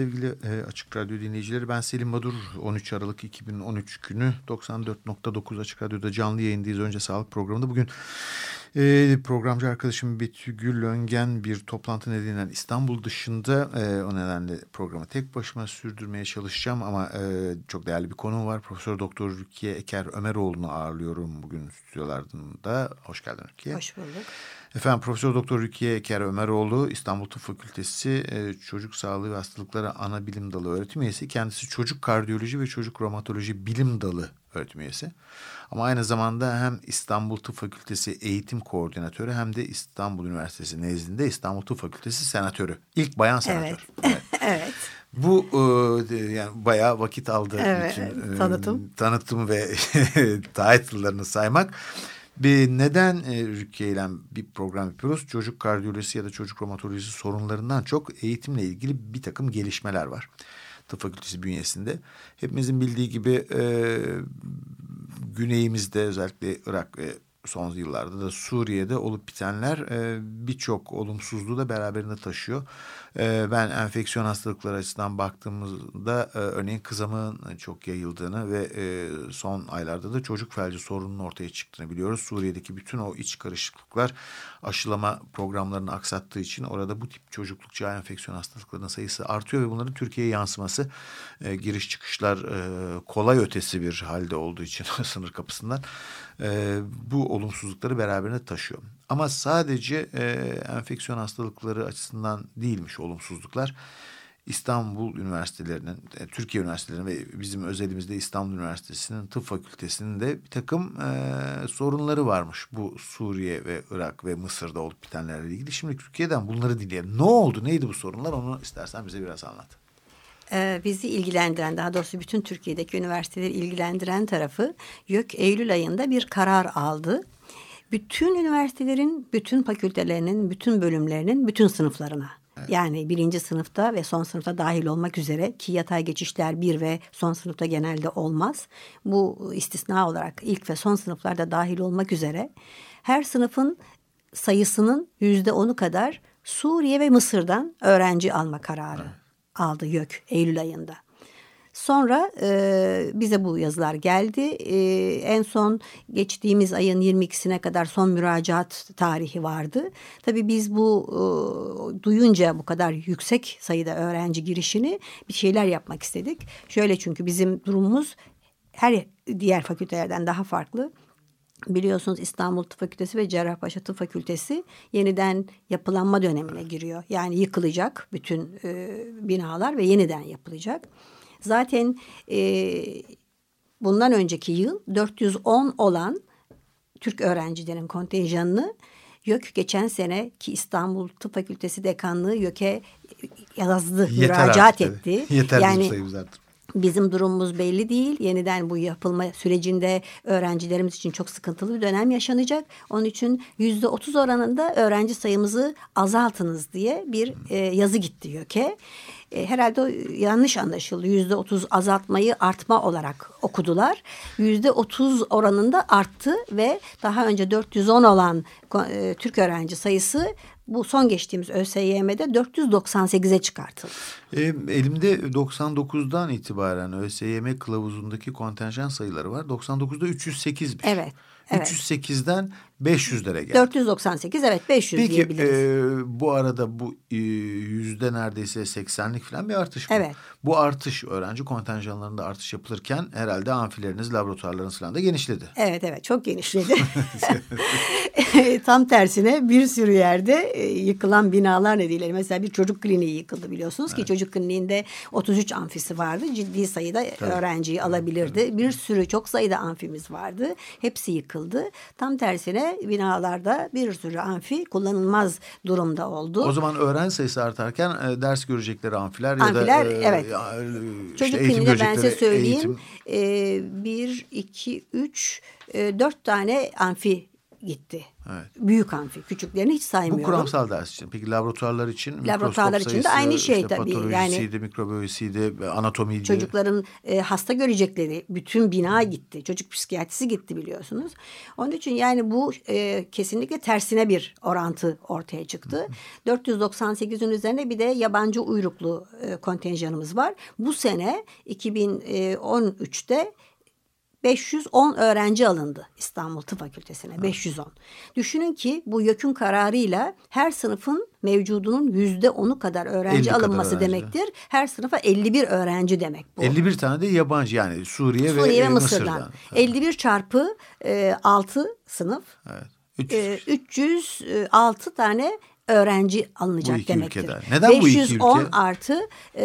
Sevgili e, Açık Radyo dinleyicileri ben Selim Badur. 13 Aralık 2013 günü 94.9 Açık Radyo'da canlı yayındayız. Önce sağlık programında bugün e, programcı arkadaşım Betü Gül Öngen bir toplantı nedeniyle İstanbul dışında e, o nedenle programı tek başıma sürdürmeye çalışacağım ama e, çok değerli bir konu var. Profesör Doktor Rukiye Eker Ömeroğlu'nu ağırlıyorum bugün stüdyolarında. Hoş geldin Rukiye. Hoş bulduk. Efendim Profesör Doktor Rukiye Eker Ömeroğlu İstanbul Tıp Fakültesi e, Çocuk Sağlığı ve Hastalıkları Ana Bilim Dalı öğretim üyesi. Kendisi Çocuk Kardiyoloji ve Çocuk Romatoloji Bilim Dalı öğretim üyesi. Ama aynı zamanda hem İstanbul Tıp Fakültesi Eğitim Koordinatörü hem de İstanbul Üniversitesi nezdinde İstanbul Tıp Fakültesi Senatörü. İlk bayan senatör. Evet. evet. Bu e, yani bayağı vakit aldı. Evet, bütün, tanıtım. E, tanıtım ve title'larını saymak. Bir neden e, Rukiye ile bir program yapıyoruz? Çocuk kardiyolojisi ya da çocuk romatolojisi sorunlarından çok eğitimle ilgili bir takım gelişmeler var. Tıp fakültesi bünyesinde. Hepimizin bildiği gibi e, güneyimizde özellikle Irak ve son yıllarda da Suriye'de olup bitenler e, birçok olumsuzluğu da beraberinde taşıyor. E, ben enfeksiyon hastalıkları açısından baktığımızda e, örneğin kızamığın çok yayıldığını ve son aylarda da çocuk felci sorununun ortaya çıktığını biliyoruz. Suriye'deki bütün o iç karışıklıklar aşılama programlarını aksattığı için orada bu tip çocuklukça enfeksiyon hastalıklarının sayısı artıyor ve bunların Türkiye'ye yansıması giriş çıkışlar kolay ötesi bir halde olduğu için sınır kapısından e, bu olumsuzlukları beraberinde taşıyor. Ama sadece e, enfeksiyon hastalıkları açısından değilmiş olumsuzluklar. İstanbul Üniversitelerinin, e, Türkiye Üniversitelerinin ve bizim özelimizde İstanbul Üniversitesi'nin tıp fakültesinin de bir takım e, sorunları varmış. Bu Suriye ve Irak ve Mısır'da olup bitenlerle ilgili. Şimdi Türkiye'den bunları dinleyelim. Ne oldu, neydi bu sorunlar onu istersen bize biraz anlat. Ee, bizi ilgilendiren daha doğrusu bütün Türkiye'deki üniversiteleri ilgilendiren tarafı YÖK Eylül ayında bir karar aldı. Bütün üniversitelerin, bütün fakültelerinin, bütün bölümlerinin, bütün sınıflarına Yani birinci sınıfta ve son sınıfta dahil olmak üzere ki yatay geçişler bir ve son sınıfta genelde olmaz. Bu istisna olarak ilk ve son sınıflarda dahil olmak üzere her sınıfın sayısının yüzde onu kadar Suriye ve Mısır'dan öğrenci alma kararı. Aldı YÖK Eylül ayında. Sonra e, bize bu yazılar geldi. E, en son geçtiğimiz ayın 22'sine kadar son müracaat tarihi vardı. Tabii biz bu e, duyunca bu kadar yüksek sayıda öğrenci girişini bir şeyler yapmak istedik. Şöyle çünkü bizim durumumuz her diğer fakültelerden daha farklı. Biliyorsunuz İstanbul Tıp Fakültesi ve Cerrahpaşa Tıp Fakültesi yeniden yapılanma dönemine giriyor. Yani yıkılacak bütün e, binalar ve yeniden yapılacak. Zaten e, bundan önceki yıl 410 olan Türk öğrencilerin kontenjanını YÖK geçen sene ki İstanbul Tıp Fakültesi Dekanlığı YÖK'e yazdı, Yeter müracaat artık, etti. Yeter yani bizim durumumuz belli değil. Yeniden bu yapılma sürecinde öğrencilerimiz için çok sıkıntılı bir dönem yaşanacak. Onun için yüzde otuz oranında öğrenci sayımızı azaltınız diye bir e, yazı gitti YÖK'e e, herhalde yanlış anlaşıldı. Yüzde otuz azaltmayı artma olarak okudular. Yüzde otuz oranında arttı ve daha önce 410 olan e, Türk öğrenci sayısı bu son geçtiğimiz ÖSYM'de 498'e çıkartıldı. E, elimde 99'dan itibaren ÖSYM kılavuzundaki kontenjan sayıları var. 99'da 308'miş. Evet. Evet. 308'den 500'lere geldi. 498 evet 500 Peki, diyebiliriz. Peki e, bu arada bu e, yüzde neredeyse 80'lik falan bir artış mı? Evet. Bu artış öğrenci kontenjanlarında artış yapılırken herhalde amfileriniz, laboratuvarlarınız falan da genişledi. Evet evet çok genişledi. Tam tersine bir sürü yerde e, yıkılan binalar nedeniyle mesela bir çocuk kliniği yıkıldı biliyorsunuz evet. ki çocuk kliniğinde 33 amfisi vardı. Ciddi sayıda Tabii. öğrenciyi alabilirdi. Evet. Bir sürü çok sayıda amfimiz vardı. Hepsi yıkıldı. Tam tersine binalarda bir sürü amfi kullanılmaz durumda oldu. O zaman öğrenci sayısı artarken e, ders görecekleri amfiler, amfiler ya da e, evet. işte Çocuk eğitim ben size söyleyeyim. eğitim. E, bir, iki, üç, e, dört tane amfi gitti. Evet. Büyük amfi. Küçüklerini hiç Bu saymıyorum. kuramsal ders için. Peki laboratuvarlar için? Laboratuvarlar için de aynı şey işte tabii. Patolojisiydi, Yani- mikrobiyolojisiydi, anatomiydi. Çocukların e, hasta görecekleri bütün bina gitti. Çocuk psikiyatrisi gitti biliyorsunuz. Onun için yani bu e, kesinlikle tersine bir orantı ortaya çıktı. 498'in üzerine bir de yabancı uyruklu e, kontenjanımız var. Bu sene 2013'te 510 öğrenci alındı İstanbul Tıp Fakültesine 510. Düşünün ki bu YÖK'ün kararıyla her sınıfın mevcudunun yüzde onu kadar 50 öğrenci kadar alınması öğrenci. demektir. Her sınıfa 51 öğrenci demek bu. 51 tane de yabancı yani Suriye, Suriye ve, ve e, Mısır'dan. Mısır'dan. 51 çarpı e, 6 sınıf Evet. 300 e, 306 tane öğrenci alınacak Bu iki demektir. ülkeden. Neden bu iki 510 ülke? artı e,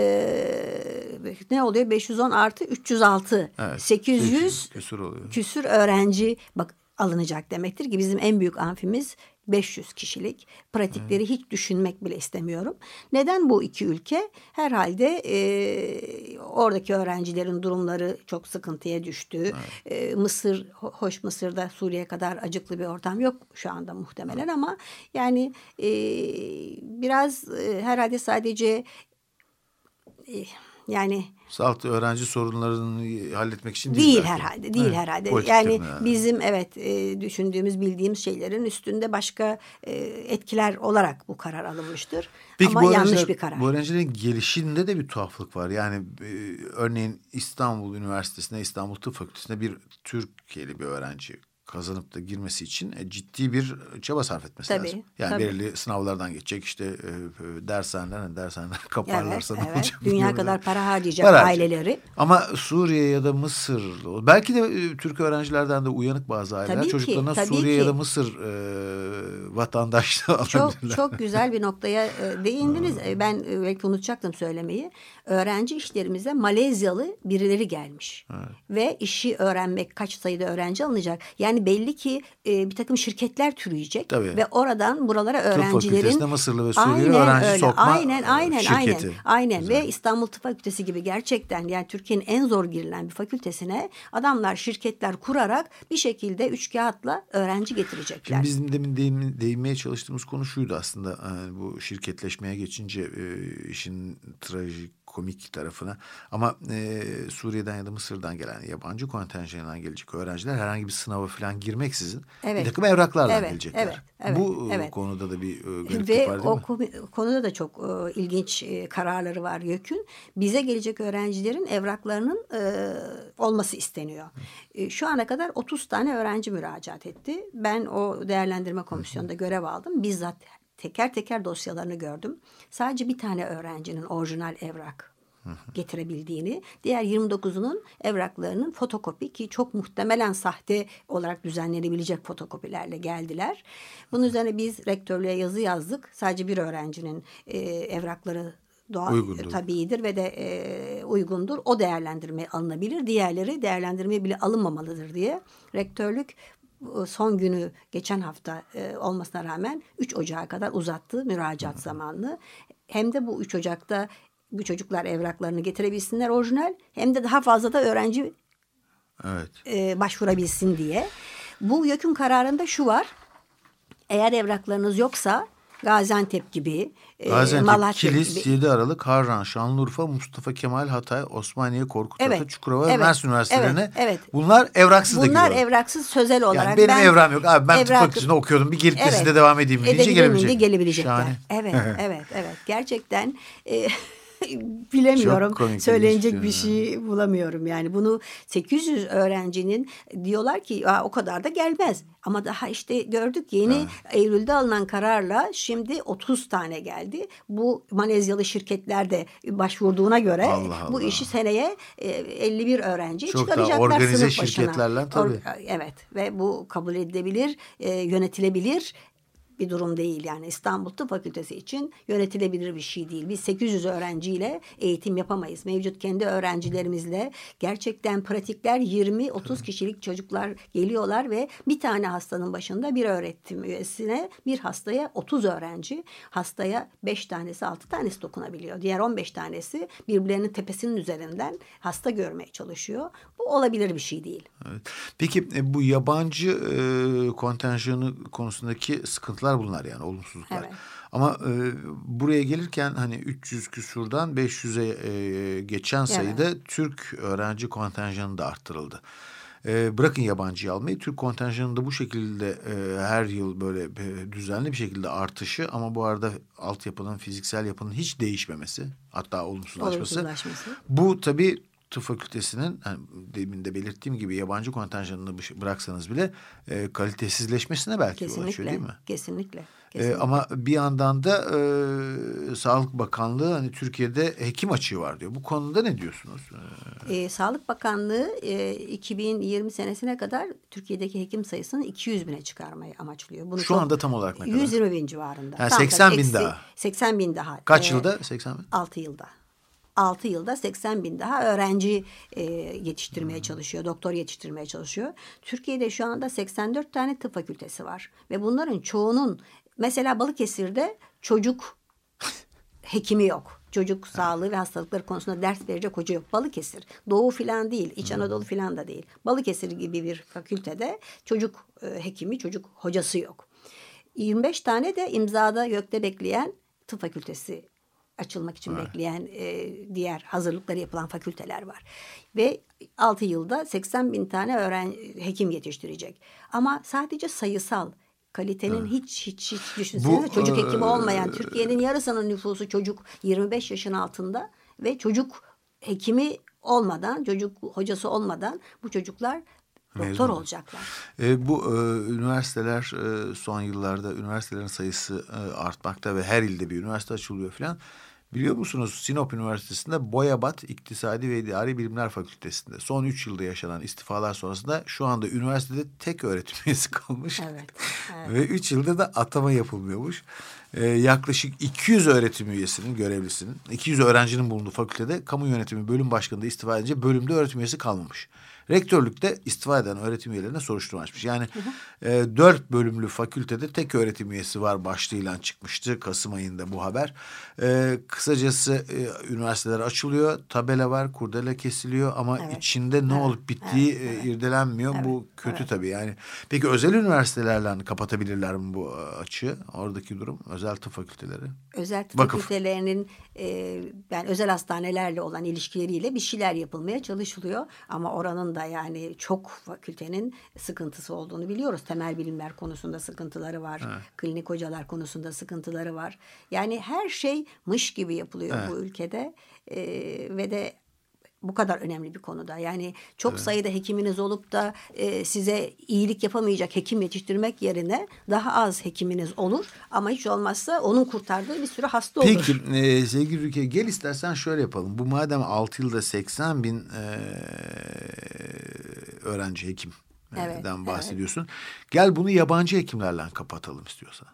ne oluyor? 510 artı 306. Evet, 800 küsur oluyor. küsür öğrenci bak alınacak demektir ki bizim en büyük amfimiz 500 kişilik. Pratikleri hiç düşünmek bile istemiyorum. Neden bu iki ülke? Herhalde e, oradaki öğrencilerin durumları çok sıkıntıya düştü. E, Mısır, ho- hoş Mısır'da Suriye kadar acıklı bir ortam yok şu anda muhtemelen ama yani e, biraz e, herhalde sadece e, yani Salt öğrenci sorunlarını halletmek için Değil belki. herhalde, değil Evet, herhalde. Yani yani. bizim evet e, düşündüğümüz, bildiğimiz şeylerin üstünde başka e, etkiler olarak bu karar alınmıştır. Peki Ama bu yanlış öğrenciler- bir karar. Bu öğrencilerin gelişinde de bir tuhaflık var. Yani e, örneğin İstanbul Üniversitesi'ne, İstanbul Tıp Fakültesi'ne bir Türkiye'li bir öğrenci kazanıp da girmesi için e, ciddi bir çaba sarf etmesi Tabii, lazım. Yani tabii. belirli sınavlardan geçecek işte e, e, dershaneler, hani dershaneler Evet, kaparlarsa ne evet. olacak Dünya kadar para harcayacak Para harcayacak. aileleri. Ama Suriye ya da Mısır, belki de e, Türk öğrencilerden de uyanık bazı aileler Tabii ki, çocuklarına tabii Suriye ya ki. da Mısır e, vatandaşlığı Çok alabilirler. çok güzel bir noktaya e, değindiniz. E, Ben e, belki unutacaktım söylemeyi. Öğrenci işlerimize Malezyalı birileri gelmiş. Ve işi öğrenmek kaç sayıda öğrenci alınacak. Yani belli ki e, bir takım şirketler türüyecek. Tabii. Ve oradan buralara Tıp öğrencilerin... fakültesinde Mısırlı ve Suriyeli öğrenci öyle. sokma Aynen e, aynen şirketi. aynen. Aynen Güzel. ve İstanbul Tıp Fakültesi gibi gerçekten yani Türkiye'nin en zor girilen bir fakültesine adamlar şirketler kurarak bir şekilde üç kağıtla öğrenci getirecekler. Şimdi bizim demin değin- değinmeye çalıştığımız konu şuydu aslında yani bu şirketleşmeye geçince e, işin trajikomik tarafına ama e, Suriye'den ya da Mısır'dan gelen yabancı kontenjanından gelecek öğrenciler herhangi bir sınava falan girmeksizin Evet. bir takım evraklarla Evet, gelecekler. evet, evet, bu evet. konuda da bir e, gariplik Ve var değil o mi? konuda da çok e, ilginç e, kararları var YÖK'ün. Bize gelecek öğrencilerin evraklarının e, olması isteniyor. E, şu ana kadar 30 tane öğrenci müracaat etti. Ben o değerlendirme komisyonunda görev aldım. Bizzat teker teker dosyalarını gördüm. Sadece bir tane öğrencinin orijinal evrak getirebildiğini, diğer 29'unun evraklarının fotokopi ki çok muhtemelen sahte olarak düzenlenebilecek fotokopilerle geldiler. Bunun üzerine biz rektörlüğe yazı yazdık. Sadece bir öğrencinin e, evrakları doğal Uygundur. tabiidir ve de e, uygundur. O değerlendirmeye alınabilir. Diğerleri değerlendirmeye bile alınmamalıdır diye rektörlük son günü geçen hafta e, olmasına rağmen 3 Ocağı kadar uzattı müracaat zamanını. Hem de bu 3 Ocak'ta bu çocuklar evraklarını getirebilsinler orijinal hem de daha fazla da öğrenci Evet. e, başvurabilsin diye. Bu YÖK'ün kararında şu var. Eğer evraklarınız yoksa Gaziantep gibi, e, Gaziantep, Malatya Kilis, gibi 7 Aralık, Harran, Şanlıurfa, Mustafa Kemal, Hatay, Osmaniye, Korkut, Evet, Çukurova ve evet, Mersin Üniversitelerine evet, evet. bunlar evraksız da Bunlar giriyorlar. evraksız sözel olarak. Yani benim ben evram yok. Abi ben tıp evrak- fakültesinde okuyordum. Bir gelip de Evet. sizde devam edeyim deyince gelebilecek. gelebilecekler. Şahane. Evet, evet, evet. Gerçekten e, bilemiyorum. Çok Söylenecek bir şey bulamıyorum. Yani bunu 800 öğrencinin diyorlar ki "Aa, o kadar da gelmez. Ama daha işte gördük yeni Eylül'de alınan kararla şimdi 30 tane geldi. Bu Malezyalı şirketler de başvurduğuna göre Allah bu Allah. işi seneye e, 51 öğrenci Çok daha çıkaracaklar organize sınıf başına. şirketlerle tabii. evet ve bu kabul edilebilir, e, yönetilebilir bir durum değil. Yani İstanbul Tıp Fakültesi için yönetilebilir bir şey değil. Biz 800 öğrenciyle eğitim yapamayız. Mevcut kendi öğrencilerimizle gerçekten pratikler 20-30 kişilik çocuklar geliyorlar ve bir tane hastanın başında bir öğretim üyesine bir hastaya 30 öğrenci hastaya 5 tanesi 6 tanesi dokunabiliyor. Diğer 15 tanesi birbirlerinin tepesinin üzerinden hasta görmeye çalışıyor. Bu olabilir bir şey değil. Evet. Peki e, bu yabancı e, kontenjanı konusundaki sıkıntılar bunlar yani olumsuzluklar. Evet. Ama e, buraya gelirken hani 300 küsurdan 500'e e, geçen sayıda evet. Türk öğrenci kontenjanı da arttırıldı. E, bırakın yabancıyı almayı Türk kontenjanında bu şekilde e, her yıl böyle e, düzenli bir şekilde artışı ama bu arada altyapının fiziksel yapının hiç değişmemesi hatta olumsuzlaşması. olumsuzlaşması. Bu tabii tıp fakültesinin yani demin de belirttiğim gibi yabancı kontenjanını bıraksanız bile e, kalitesizleşmesine belki kesinlikle, yol açıyor değil mi? Kesinlikle. E, ama bir yandan da e, Sağlık Bakanlığı hani Türkiye'de hekim açığı var diyor. Bu konuda ne diyorsunuz? E, Sağlık Bakanlığı e, 2020 senesine kadar Türkiye'deki hekim sayısını 200 bine çıkarmayı amaçlıyor. Bunu Şu anda tam olarak ne kadar? 120 bin civarında. Yani 80 bin daha. 80 bin daha. Kaç e, yılda 80 bin? 6 yılda. 6 yılda 80 bin daha öğrenci e, yetiştirmeye çalışıyor. Doktor yetiştirmeye çalışıyor. Türkiye'de şu anda 84 tane tıp fakültesi var. Ve bunların çoğunun mesela Balıkesir'de çocuk hekimi yok. Çocuk sağlığı ve hastalıkları konusunda ders verecek hoca yok. Balıkesir. Doğu filan değil. İç Anadolu filan da değil. Balıkesir gibi bir fakültede çocuk e, hekimi, çocuk hocası yok. 25 tane de imzada gökte bekleyen tıp fakültesi açılmak için evet. bekleyen e, diğer hazırlıkları yapılan fakülteler var. Ve 6 yılda 80 bin tane öğren hekim yetiştirecek. Ama sadece sayısal kalitenin evet. hiç hiç hiç düşünsenize çocuk hekimi e, olmayan Türkiye'nin yarısının nüfusu çocuk 25 yaşın altında ve çocuk hekimi olmadan çocuk hocası olmadan bu çocuklar doktor Mezun. olacaklar. E, bu e, üniversiteler e, son yıllarda üniversitelerin sayısı e, artmakta ve her ilde bir üniversite açılıyor falan. Biliyor musunuz Sinop Üniversitesi'nde Boyabat İktisadi ve İdari Bilimler Fakültesi'nde son üç yılda yaşanan istifalar sonrasında şu anda üniversitede tek öğretim üyesi kalmış. Evet, evet. ve üç yılda da atama yapılmıyormuş. Ee, yaklaşık 200 öğretim üyesinin, görevlisinin, 200 öğrencinin bulunduğu fakültede kamu yönetimi bölüm başkanı da istifa edince bölümde öğretim üyesi kalmamış. Rektörlükte istifa eden öğretim üyelerine soruşturma açmış. Yani hı hı. E, dört bölümlü fakültede tek öğretim üyesi var başlığıyla çıkmıştı Kasım ayında bu haber. E, kısacası e, üniversiteler açılıyor, tabela var, kurdele kesiliyor ama evet. içinde ne evet. olup bittiği evet. Evet. irdelenmiyor. Evet. Bu kötü evet. tabii yani. Peki özel üniversitelerle kapatabilirler mi bu açığı? Oradaki durum özel tıp fakülteleri. Özel tıp Vakıf. fakültelerinin e, yani özel hastanelerle olan ilişkileriyle bir şeyler yapılmaya çalışılıyor. Ama oranın da yani çok fakültenin sıkıntısı olduğunu biliyoruz. Temel bilimler konusunda sıkıntıları var. Evet. Klinik hocalar konusunda sıkıntıları var. Yani her şey mış gibi yapılıyor evet. bu ülkede. Ee, ve de bu kadar önemli bir konuda. Yani çok evet. sayıda hekiminiz olup da e, size iyilik yapamayacak hekim yetiştirmek yerine daha az hekiminiz olur. Ama hiç olmazsa onun kurtardığı bir sürü hasta olur. Peki e, sevgili Rüke gel istersen şöyle yapalım. Bu madem 6 yılda 80 bin e, öğrenci hekim evet, bahsediyorsun. Evet. Gel bunu yabancı hekimlerle kapatalım istiyorsan.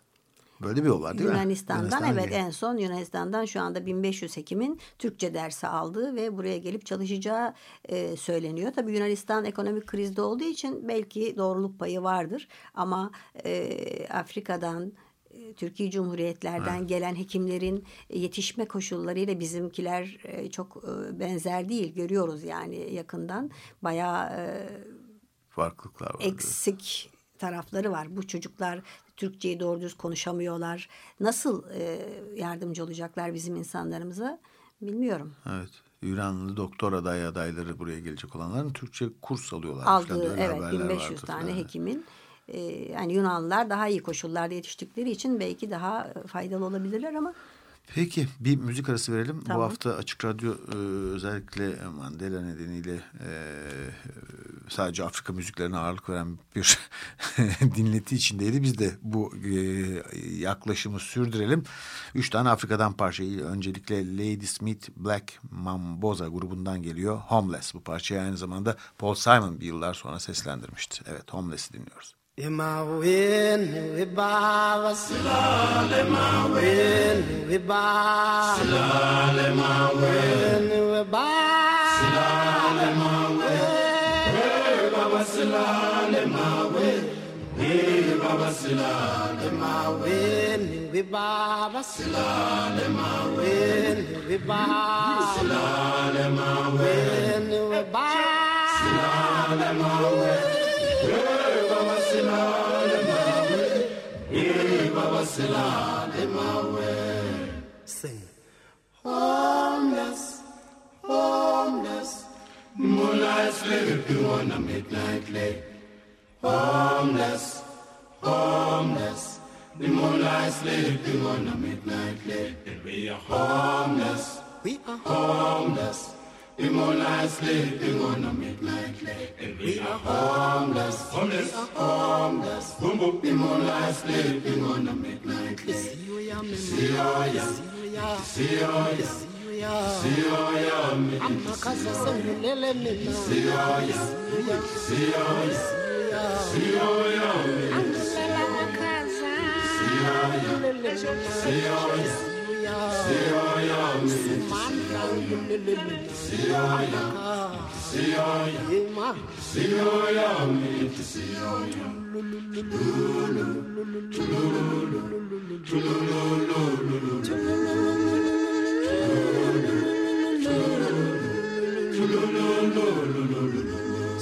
Böyle bir yol var değil Yunanistan'dan, mi? Yunanistan'dan evet en son Yunanistan'dan şu anda 1500 hekimin Türkçe dersi aldığı ve buraya gelip çalışacağı e, söyleniyor. Tabii Yunanistan ekonomik krizde olduğu için belki doğruluk payı vardır ama e, Afrika'dan e, Türkiye Cumhuriyetlerden evet. gelen hekimlerin yetişme koşullarıyla bizimkiler e, çok e, benzer değil. Görüyoruz yani yakından bayağı farklılıklar var. Eksik tarafları var. Bu çocuklar Türkçeyi doğru düz konuşamıyorlar. Nasıl e, yardımcı olacaklar bizim insanlarımıza bilmiyorum. Evet. Yunanlı doktor aday adayları buraya gelecek olanların Türkçe kurs alıyorlar. Aldığı evet 1500 tane falan. hekimin e, yani Yunanlılar daha iyi koşullarda yetiştikleri için belki daha faydalı olabilirler ama Peki bir müzik arası verelim. Tamam. Bu hafta Açık Radyo e, özellikle Mandela nedeniyle e, sadece Afrika müziklerine ağırlık veren bir dinleti içindeydi. Biz de bu e, yaklaşımı sürdürelim. Üç tane Afrika'dan parça. Öncelikle Lady Smith Black Mamboza grubundan geliyor. Homeless bu parçayı aynı zamanda Paul Simon bir yıllar sonra seslendirmişti. Evet Homeless'i dinliyoruz. Emawenu ibaba silale mawenu ibaba silale mawenu ibaba silale mawenu ibaba silale mawenu ibaba silale mawenu ibaba silale mawenu ibaba silale mawenu ibaba silale mawenu Sing. Homeless, homeless. Moonlight on a midnight lake. Homeless, homeless. The on a midnight lake. We are homeless. We are homeless. The moonlight sleeping on a midnight lake. And we are homeless. Homeless. Homeless. Boom, boom. The moonlight sleeping on a midnight lake. See ya. See ya. Siyoya mina Amakaza sengilele mina Siyoya Siyoya Siyoya mina Angilela makaza Siyoya Siyoya Siyoya mina Mandla ngilele mina Siyoya Siyoya Siyoya mina Siyoya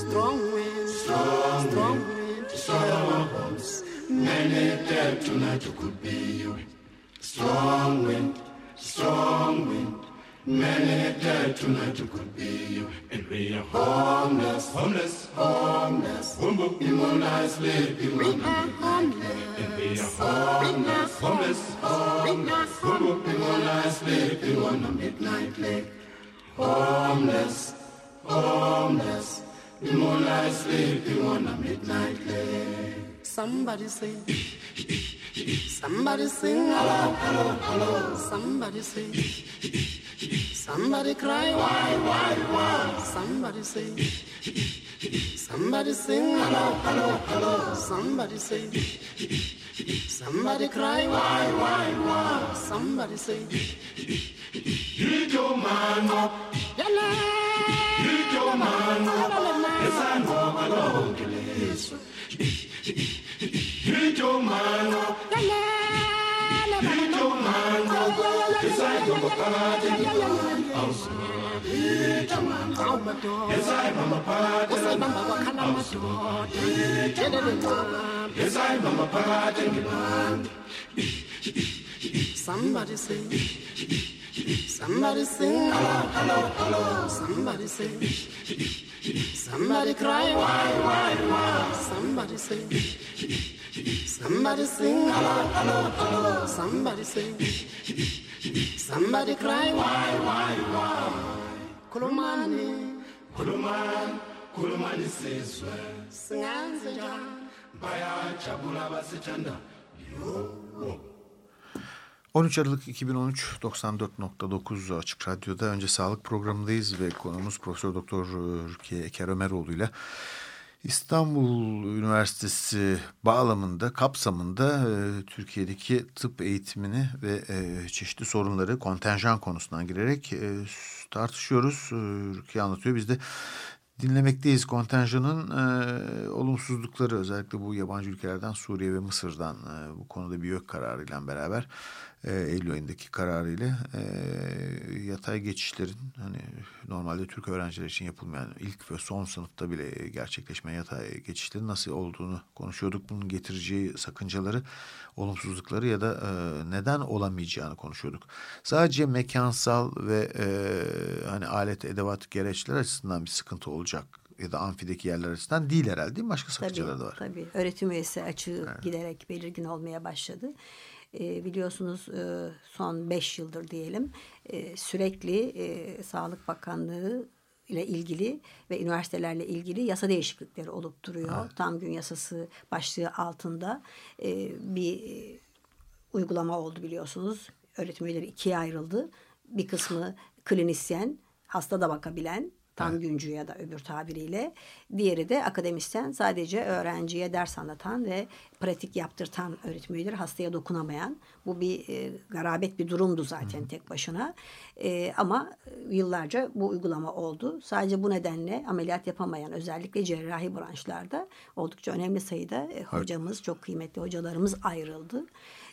Strong wind, strong, strong wind, strong winds. Many dead tonight could be you. Strong wind, strong wind. Many dead tonight could be you. And we are homeless, homeless, homeless. Boom, boom, in moonlight sleeping. We are homeless. And we are homeless, homeless, homeless. Boom, moonlight sleeping on a midnight lake. Homeless, homeless. Moonlight sleeping on a midnight lake. Somebody sing. Somebody sing. Hello, hello, hello. Somebody sing. Somebody cry. Why, why, why? Somebody sing. Somebody sing. Hello, hello, hello. Somebody sing. Somebody cry. Why, why, why? Somebody sing. Hit your man up. Hit your man up. Yes, I know my Lord. Hit your man up. Hit your man up. Yes, I know my party. Yes, I know my party. Yes, I know my party. Somebody sing. Somebody sing. Hello, hello, hello. Somebody sing. Somebody cry. Why, why, why? Somebody sing. Somebody sing. Hello, hello, hello. Somebody sing. Somebody cry. Why, why, why? Kulumani. Kulumani. Kulumani sizwe. Singanze njani. Bayajabula basithanda. Yo. 13 Aralık 2013 94.9 Açık Radyo'da önce sağlık programındayız ve konumuz Profesör Doktor Rukiye Eker Ömeroğlu ile İstanbul Üniversitesi bağlamında, kapsamında e, Türkiye'deki tıp eğitimini ve e, çeşitli sorunları kontenjan konusundan girerek e, tartışıyoruz. E, Rukiye anlatıyor. Biz de dinlemekteyiz. Kontenjanın e, olumsuzlukları özellikle bu yabancı ülkelerden Suriye ve Mısır'dan e, bu konuda bir YÖK kararıyla beraber e, Eylül ayındaki kararıyla e, yatay geçişlerin hani normalde Türk öğrenciler için yapılmayan ilk ve son sınıfta bile gerçekleşmeyen yatay geçişlerin nasıl olduğunu konuşuyorduk. Bunun getireceği sakıncaları, olumsuzlukları ya da e, neden olamayacağını konuşuyorduk. Sadece mekansal ve e, hani alet, edevat, gereçler açısından bir sıkıntı olacak ya da amfideki yerler açısından değil herhalde değil mi? Başka sakıncalar da var. Tabii. Öğretim üyesi açığı evet. giderek belirgin olmaya başladı. E, biliyorsunuz e, son beş yıldır diyelim e, sürekli e, Sağlık Bakanlığı ile ilgili ve üniversitelerle ilgili yasa değişiklikleri olup duruyor. Evet. Tam gün yasası başlığı altında e, bir uygulama oldu biliyorsunuz. Öğretim üyeleri ikiye ayrıldı. Bir kısmı klinisyen, hasta da bakabilen Tam Evet. güncü ya da öbür tabiriyle. Diğeri de akademisyen sadece öğrenciye ders anlatan ve pratik yaptırtan öğretim üyeleri hastaya dokunamayan. Bu bir e, garabet bir durumdu zaten tek başına. E, ama yıllarca bu uygulama oldu. Sadece bu nedenle ameliyat yapamayan özellikle cerrahi branşlarda oldukça önemli sayıda e, hocamız, çok kıymetli hocalarımız ayrıldı.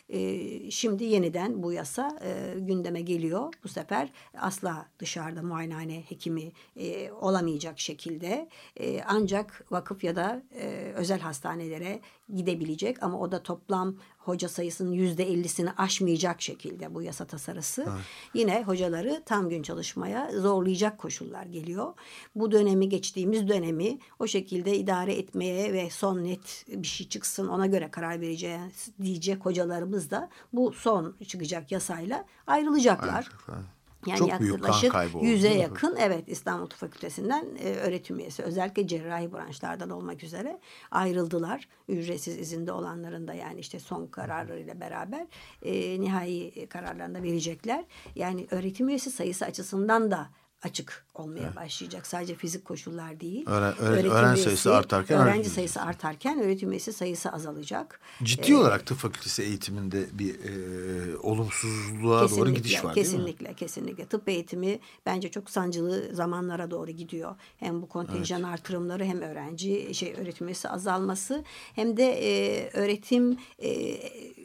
E, şimdi yeniden bu yasa e, gündeme geliyor. Bu sefer asla dışarıda muayenehane hekimi e, olamayacak şekilde e, ancak vakıf ya da e, özel hastanelere gidebilecek ama o da toplam hoca sayısının yüzde ellisini aşmayacak şekilde bu yasa tasarısı. Yine hocaları tam gün çalışmaya zorlayacak koşullar geliyor. Bu dönemi geçtiğimiz dönemi o şekilde idare etmeye ve son net bir şey çıksın ona göre karar vereceğiz diyecek hocalarımız da bu son çıkacak yasayla ayrılacaklar. Ayrılacaklar. Yani Çok büyük kan yaklaşık kaybı oldu, yüze yakın evet İstanbul Tıp Fakültesi'nden e, öğretim üyesi özellikle cerrahi branşlardan olmak üzere ayrıldılar. Ücretsiz izinde olanların da yani işte son kararlarıyla beraber e, nihai kararlarını da verecekler. Yani öğretim üyesi sayısı açısından da açık olmaya başlayacak. Sadece fizik koşullar değil. Öğren- öğren- öğrenci üyesi, sayısı artarken öğrenci öğretim sayısı artarken öğretim üyesi sayısı azalacak. Ciddi olarak tıp fakültesi eğitiminde bir e, olumsuzluğa doğru gidiş var değil mi? kesinlikle, kesinlikle. Tıp eğitimi bence çok sancılı zamanlara doğru gidiyor. Hem bu kontenjan artırımları hem öğrenci şey öğretim üyesi azalması hem de e, öğretim e,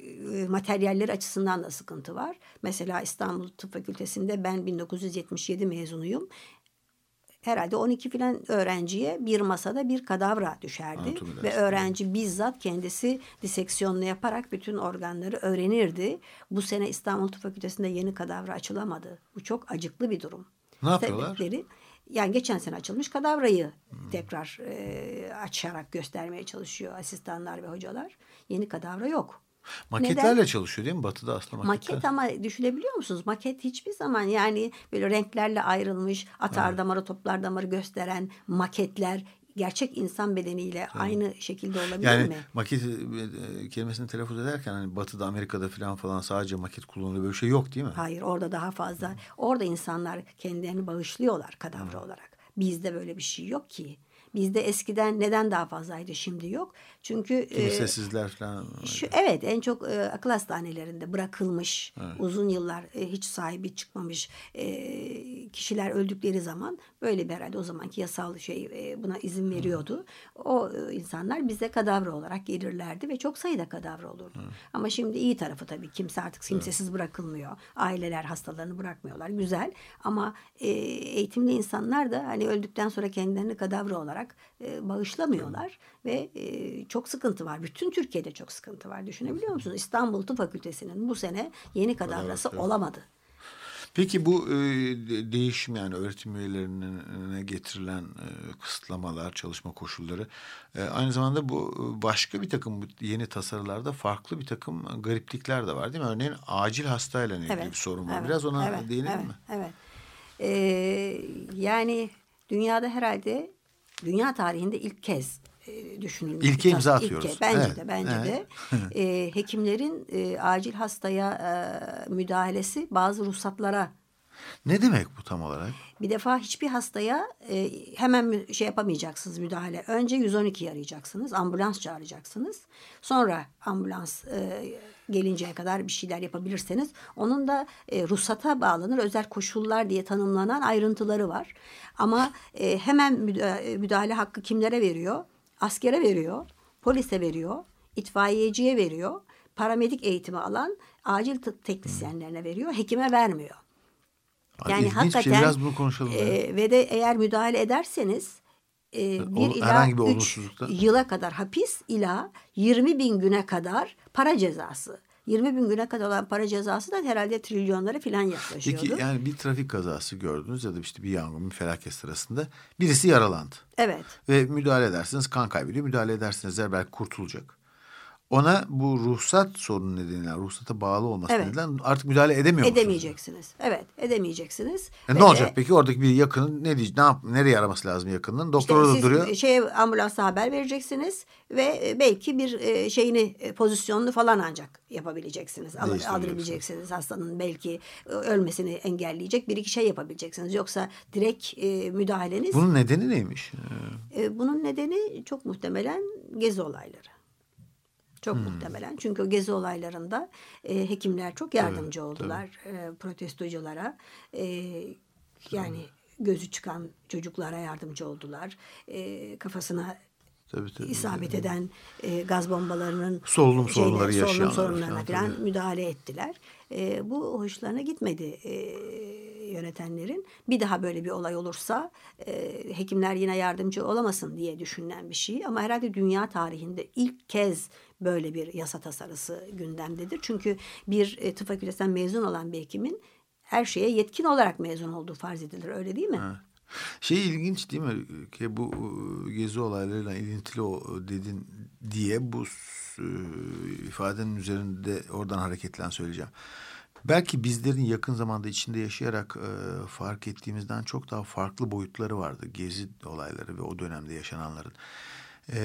e, materyalleri açısından da sıkıntı var. Mesela İstanbul Tıp Fakültesi'nde ben 1977 mezunuyum. Herhalde 12 filan öğrenciye bir masada bir kadavra düşerdi. Anatomi Ve öğrenci bizzat kendisi diseksiyonunu yaparak bütün organları öğrenirdi. Bu sene İstanbul Tıp Fakültesi'nde yeni kadavra açılamadı. Bu çok acıklı bir durum. Ne yapıyorlar? Sebepleri, yani geçen sene açılmış kadavrayı tekrar e, açarak göstermeye çalışıyor asistanlar ve hocalar. Yeni kadavra yok. Maketlerle Neden? çalışıyor değil mi? Batı'da aslında maketler. Maket ama düşünebiliyor musunuz? Maket hiçbir zaman yani böyle renklerle ayrılmış atar damarı toplar damarı gösteren maketler gerçek insan bedeniyle aynı şekilde olabilir Yani mi? maket e, kelimesini telaffuz ederken hani Batı'da Amerika'da falan falan sadece maket kullanılıyor böyle bir şey yok değil mi? Hayır orada daha fazla. Orada insanlar kendilerini bağışlıyorlar kadavra olarak. Bizde böyle bir şey yok ki. Bizde eskiden neden daha fazlaydı şimdi yok? Çünkü Kimsesizler falan. Şu, evet en çok e, akıl hastanelerinde bırakılmış uzun yıllar e, hiç sahibi çıkmamış e, kişiler öldükleri zaman böyle bir herhalde o zamanki yasal şey e, buna izin veriyordu. O e, insanlar bize kadavra olarak gelirlerdi ve çok sayıda kadavra olurdu. Ama şimdi iyi tarafı tabii kimse artık kimsesiz bırakılmıyor. Aileler hastalarını bırakmıyorlar güzel ama e, eğitimli insanlar da hani öldükten sonra kendilerini kadavra olarak e, bağışlamıyorlar ve e, çok sıkıntı var. Bütün Türkiye'de çok sıkıntı var. Düşünebiliyor musunuz? İstanbul Tıp Fakültesi'nin bu sene yeni kadavrası olamadı. Peki bu e, de- değişim yani öğretim üyelerine getirilen e, kısıtlamalar, çalışma koşulları e, aynı zamanda bu e, başka bir takım yeni tasarılarda farklı bir takım gariplikler de var değil mi? Örneğin acil hastayla ilgili bir sorun var. evet, Biraz ona evet, değinelim evet, mi? Evet. Ee, yani dünyada herhalde dünya tarihinde ilk kez düşünülmüş. İlke imza atıyoruz. kez, bence Evet, de bence evet. de e, hekimlerin e, acil hastaya e, müdahalesi bazı ruhsatlara Ne demek bu tam olarak? bir defa hiçbir hastaya e, hemen şey yapamayacaksınız müdahale. Önce 112 arayacaksınız, ambulans çağıracaksınız. Sonra ambulans e, gelinceye kadar bir şeyler yapabilirseniz onun da e, ruhsata bağlanır özel koşullar diye tanımlanan ayrıntıları var. Ama e, hemen müda- müdahale hakkı kimlere veriyor? Askere veriyor, polise veriyor, itfaiyeciye veriyor, paramedik eğitimi alan acil tıp teknisyenlerine veriyor, hekime vermiyor. Yani ilginç bir şey. hakikaten Biraz bunu konuşalım. e, ve de eğer müdahale ederseniz e, bir Ol- ila bir üç yıla kadar hapis ila 20 bin güne kadar para cezası. 20 bin güne kadar olan para cezası da herhalde trilyonlara falan yaklaşıyordu. Peki yani bir trafik kazası gördünüz ya da işte bir yangın, bir felaket sırasında birisi yaralandı. Evet. Ve müdahale edersiniz kan kaybediyor. Müdahale edersiniz belki kurtulacak. Ona bu ruhsat sorunu nedeniyle, ruhsata bağlı olması Evet. nedeniyle artık müdahale edemiyor musunuz? Edemeyeceksiniz. Evet, edemeyeceksiniz. E, Ve- ne olacak peki? Oradaki bir yakının ne diyecek? Ne yap, nereye araması lazım yakının? Doktor İşte duruyor. Şey, ambulansa haber vereceksiniz ve e, belki bir e, şeyini e, pozisyonunu falan ancak yapabileceksiniz. Aldırabileceksiniz hastanın belki e, ölmesini engelleyecek bir iki şey yapabileceksiniz. Yoksa direkt e, müdahaleniz Bunun nedeni neymiş? E, bunun nedeni çok muhtemelen gezi olayları. Çok Hmm. muhtemelen. Çünkü o gezi olaylarında e, hekimler çok yardımcı oldular e, protestoculara. E, yani gözü çıkan çocuklara yardımcı oldular. E, kafasına Tabii tabii. isabet eden e, gaz bombalarının Solunum şeyine, sorunları solunum yaşayanlar sorunlarına falan, falan müdahale ettiler. E, bu hoşlarına gitmedi e, yönetenlerin. Bir daha böyle bir olay olursa e, hekimler yine yardımcı olamasın diye düşünülen bir şey. Ama herhalde dünya tarihinde ilk kez böyle bir yasa tasarısı gündemdedir. Çünkü bir e, tıp fakültesinden mezun olan bir hekimin her şeye yetkin olarak mezun olduğu farz edilir. Öyle değil mi? Şey ilginç değil mi ki bu e, gezi olaylarıyla ilintili o dedin diye bu e, ifadenin üzerinde oradan hareketle söyleyeceğim. Belki bizlerin yakın zamanda içinde yaşayarak e, fark ettiğimizden çok daha farklı boyutları vardı gezi olayları ve o dönemde yaşananların. E,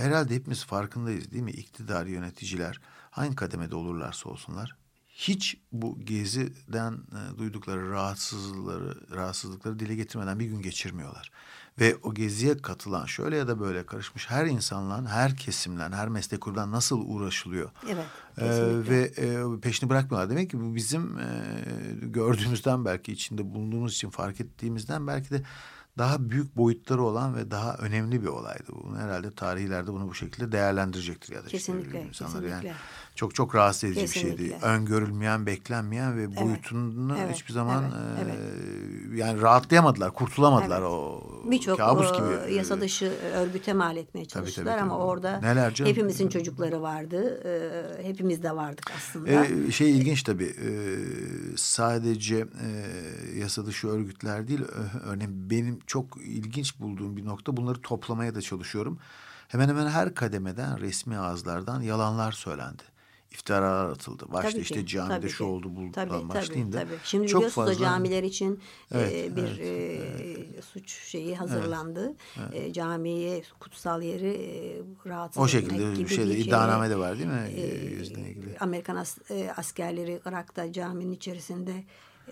herhalde hepimiz farkındayız değil mi? İktidar yöneticiler hangi kademede olurlarsa olsunlar hiç bu geziden e, duydukları rahatsızlıkları, rahatsızlıkları dile getirmeden bir gün geçirmiyorlar. Ve o geziye katılan şöyle ya da böyle karışmış her insanla, her kesimden, her meslek grubundan nasıl uğraşılıyor. Evet, Ee, ve e, peşini bırakmıyorlar. Demek ki bu bizim e, gördüğümüzden belki içinde bulunduğumuz için fark ettiğimizden belki de daha büyük boyutları olan ve daha önemli bir olaydı. Bunu herhalde tarihlerde bunu bu şekilde değerlendirecektir ya da işte Kesinlikle, insanlar yani kesinlikle. Çok çok rahatsız edici bir şeydi. Kesinlikle. Öngörülmeyen, beklenmeyen ve boyutunu evet, hiçbir zaman evet, e, yani rahatlayamadılar, kurtulamadılar Evet. o Birçok kabus e, gibi. e, yasa dışı örgüte mal etmeye çalıştılar tabii, ama tabii. orada Neler canım? hepimizin çocukları vardı. E, hepimiz de vardık aslında. Ee, şey ilginç tabii e, sadece e, yasa dışı örgütler değil ö- örneğin benim çok ilginç bulduğum bir nokta bunları toplamaya da çalışıyorum. Hemen hemen her kademeden resmi ağızlardan yalanlar söylendi. İftiralar atıldı. Başta Tabii işte camide tabii şu ki. oldu bu tabii, başlayayım da. tabii, tabii. Şimdi çok biliyorsunuz fazla camiler için e, Evet, bir evet, e, suç şeyi hazırlandı. E, camiyi, kutsal yeri e, rahatsız o şekilde gibi bir şeyde bir iddianame de var değil mi? e, ilgili. Amerikan as- e, askerleri Irak'ta caminin içerisinde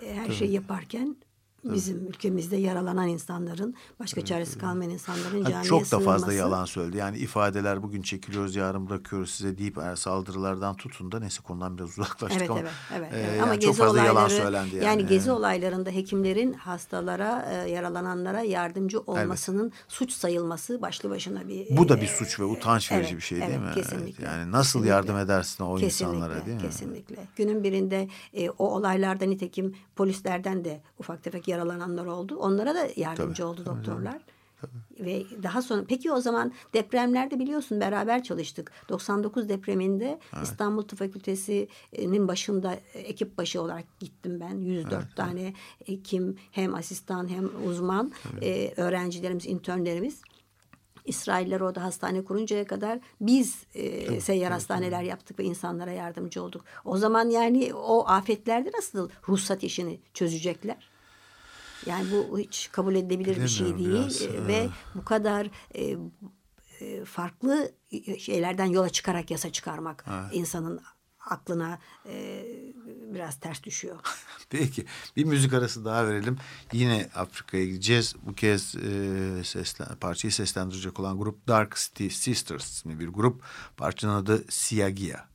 e, her şeyi yaparken bizim ülkemizde yaralanan insanların başka çaresi kalmayan insanların Ha, camiye çok da fazla sığınması- yalan söyledi. Yani ifadeler bugün çekiliyoruz yarın bırakıyoruz size deyip eğer saldırılardan tutun da neyse konudan biraz uzaklaştık Evet ama, evet evet. e, evet. yani Ama çok gezi fazla olayları yalan söylendi yani. yani gezi olaylarında hekimlerin hastalara, e, yaralananlara yardımcı olmasının suç sayılması başlı başına bir Bu da e, bir suç ve utanç verici evet, bir şey değil evet, mi? Kesinlikle. Evet, yani nasıl kesinlikle. yardım edersin o Kesinlikle, insanlara değil mi? Kesinlikle. Günün birinde e, o olaylarda nitekim polislerden de ufak tefek yaralananlar oldu. Onlara da yardımcı Tabii, oldu tabii, doktorlar. Ve daha sonra peki o zaman depremlerde biliyorsun beraber çalıştık. 99 depreminde İstanbul Tıp Fakültesi'nin başında ekip başı olarak gittim ben. 104 tane hekim hem asistan hem uzman e, öğrencilerimiz, internlerimiz. İsrailler orada hastane kuruncaya kadar biz e, seyyar hastaneler yaptık ve insanlara yardımcı olduk. O zaman yani o afetlerde nasıl ruhsat işini çözecekler? Yani bu hiç kabul edilebilir bir şey değil biraz, E, ve bu kadar e, e, farklı şeylerden yola çıkarak yasa çıkarmak insanın aklına e, biraz ters düşüyor. Peki bir müzik arası daha verelim. Yine Afrika'ya gideceğiz. Bu kez e, seslen, parçayı seslendirecek olan grup Dark City Sisters isimli bir grup. Parçanın adı Siagia.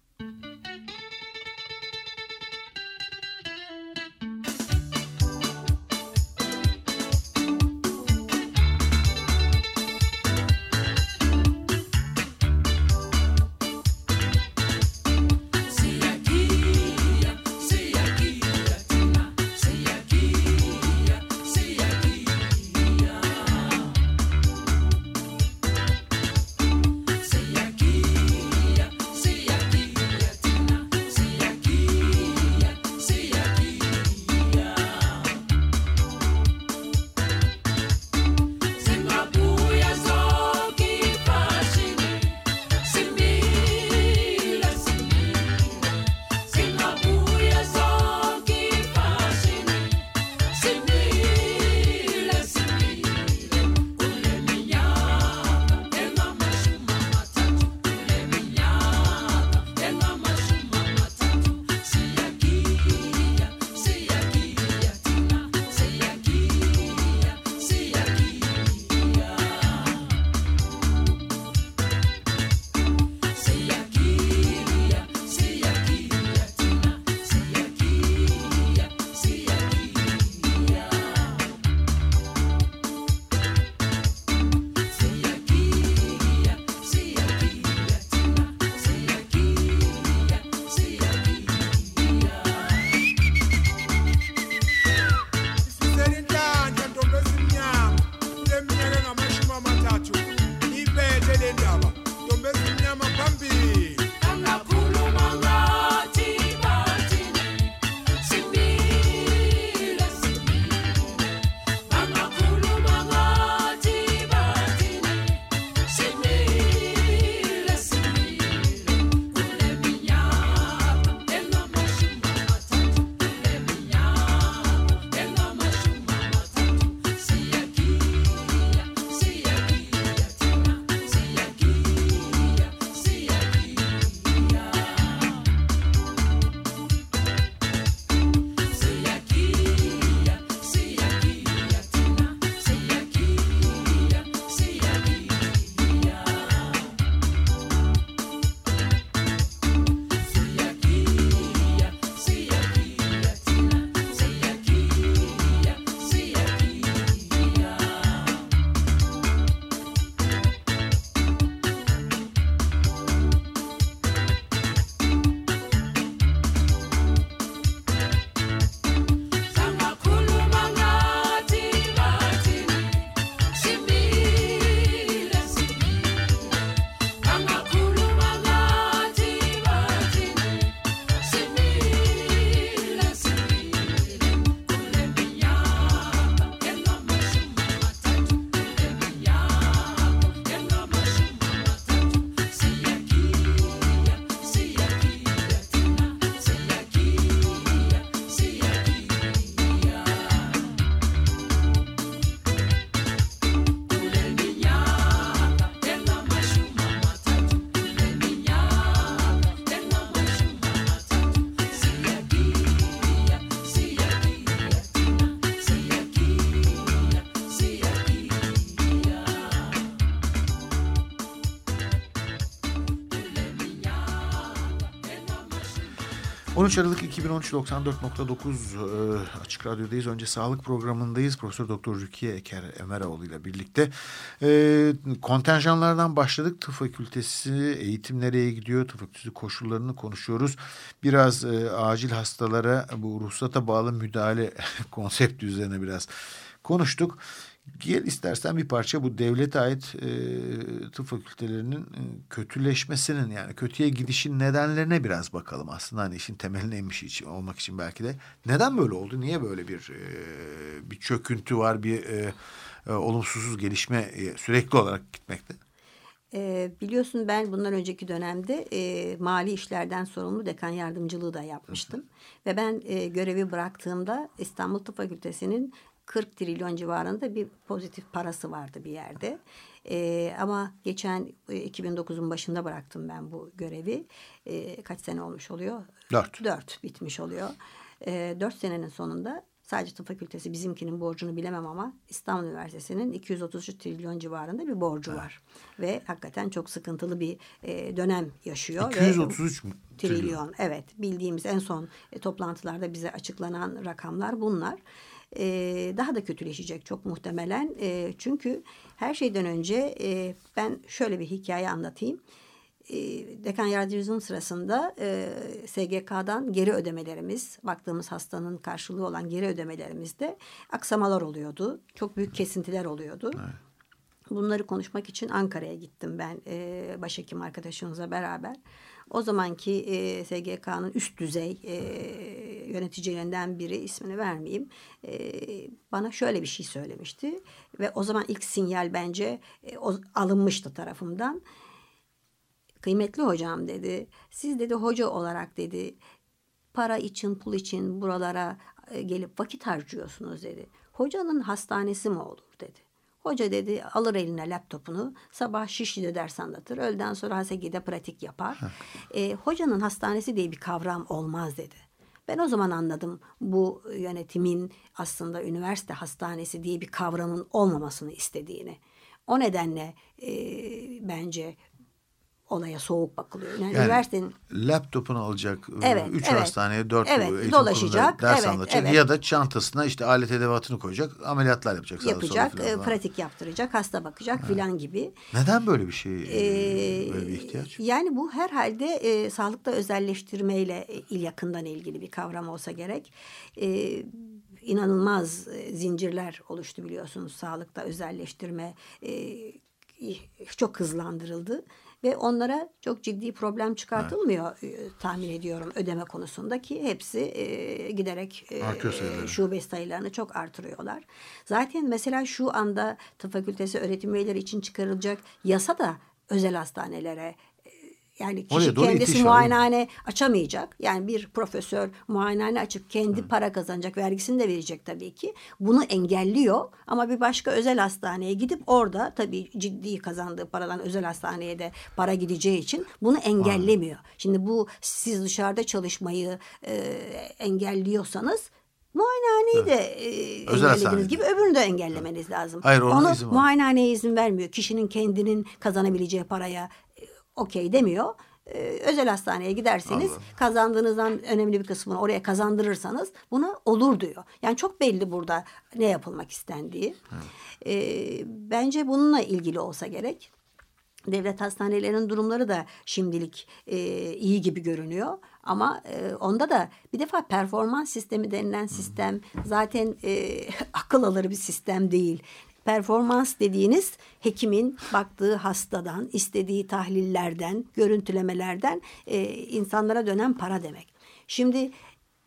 13 Aralık 2013 94.9 e, Açık Radyo'dayız. Önce sağlık programındayız. Profesör Doktor Rukiye Eker Emeroğlu ile birlikte. E, kontenjanlardan başladık. Tıp fakültesi eğitim nereye gidiyor? Tıp fakültesi koşullarını konuşuyoruz. Biraz e, acil hastalara bu ruhsata bağlı müdahale konsepti üzerine biraz konuştuk. Gel istersen bir parça bu devlete ait e, tıp fakültelerinin e, kötüleşmesinin yani kötüye gidişin nedenlerine biraz bakalım aslında hani işin temeline inmiş için olmak için belki de neden böyle oldu niye böyle bir e, bir çöküntü var bir e, e, olumsuz gelişme e, sürekli olarak gitmekte. E, biliyorsun ben bundan önceki dönemde e, mali işlerden sorumlu dekan yardımcılığı da yapmıştım. Hı hı. Ve ben e, görevi bıraktığımda İstanbul Tıp Fakültesi'nin 40 trilyon civarında bir pozitif parası vardı bir yerde. E, ama geçen e, 2009'un başında bıraktım ben bu görevi. E, kaç sene olmuş oluyor? Dört. Dört bitmiş oluyor. E, dört senenin sonunda sadece tıp fakültesi bizimkinin borcunu bilemem ama İstanbul Üniversitesi'nin 233 trilyon civarında bir borcu evet. var. Ve hakikaten çok sıkıntılı bir e, dönem yaşıyor. 233 ve, trilyon. trilyon. Evet bildiğimiz en son e, toplantılarda bize açıklanan rakamlar bunlar e, daha da kötüleşecek çok muhtemelen. E, çünkü her şeyden önce e, ben şöyle bir hikaye anlatayım. E, dekan yardımcılığım sırasında e, SGK'dan geri ödemelerimiz, baktığımız hastanın karşılığı olan geri ödemelerimizde aksamalar oluyordu. Çok büyük kesintiler oluyordu. Evet. Bunları konuşmak için Ankara'ya gittim ben e, başhekim arkadaşımızla beraber. O zamanki e, SGK'nın üst düzey e, yöneticilerinden biri ismini vermeyeyim. E, bana şöyle bir şey söylemişti ve o zaman ilk sinyal bence e, o, alınmıştı tarafımdan. Kıymetli hocam dedi. Siz dedi hoca olarak dedi para için pul için buralara e, gelip vakit harcıyorsunuz dedi. Hocanın hastanesi mi olur dedi. Hoca dedi alır eline laptopunu sabah Şişli'de ders anlatır. Öğleden sonra Haseki'de pratik yapar. e, hocanın hastanesi diye bir kavram olmaz dedi. Ben o zaman anladım bu yönetimin aslında üniversite hastanesi diye bir kavramın olmamasını istediğini. O nedenle e, bence olaya soğuk bakılıyor. Yani, yani üniversitenin laptopunu alacak. Evet, üç evet, hastaneye dört evet, eğitim dolaşacak, ders evet, anlatacak evet. ya da çantasına işte alet edevatını koyacak, ameliyatlar yapacak. Yapacak, e, pratik yaptıracak, hasta bakacak evet. filan gibi. Neden böyle bir şey ee, böyle bir ihtiyaç? Yani bu herhalde e, sağlıkta özelleştirmeyle e, yakından ilgili bir kavram olsa gerek. E, inanılmaz e, zincirler oluştu biliyorsunuz sağlıkta özelleştirme e, çok hızlandırıldı ve onlara çok ciddi problem çıkartılmıyor evet. tahmin ediyorum ödeme konusunda ki hepsi e, giderek e, şube sayılarını çok artırıyorlar. Zaten mesela şu anda tıp fakültesi öğretim üyeleri için çıkarılacak yasa da özel hastanelere yani kişi kendisi muayenehane açamayacak. Yani bir profesör muayenehane açıp kendi Hı. para kazanacak, vergisini de verecek tabii ki. Bunu engelliyor ama bir başka özel hastaneye gidip orada tabii ciddi kazandığı paradan özel hastaneye de para gideceği için bunu engellemiyor. Hı. Şimdi bu siz dışarıda çalışmayı e, engelliyorsanız Muayenehaneyi evet. de e, engellediğiniz gibi öbürünü de engellemeniz evet. lazım. Hayır, Onu muayenehaneye izin vermiyor. Kişinin kendinin kazanabileceği paraya okey demiyor. Ee, özel hastaneye giderseniz Anladım. kazandığınızdan önemli bir kısmını oraya kazandırırsanız buna olur diyor. Yani çok belli burada ne yapılmak istendiği. Ee, bence bununla ilgili olsa gerek. Devlet hastanelerinin durumları da şimdilik e, iyi gibi görünüyor. Ama e, onda da bir defa performans sistemi denilen sistem zaten e, akıl alır bir sistem değil performans dediğiniz hekimin baktığı hastadan, istediği tahlillerden, görüntülemelerden e, insanlara dönen para demek. Şimdi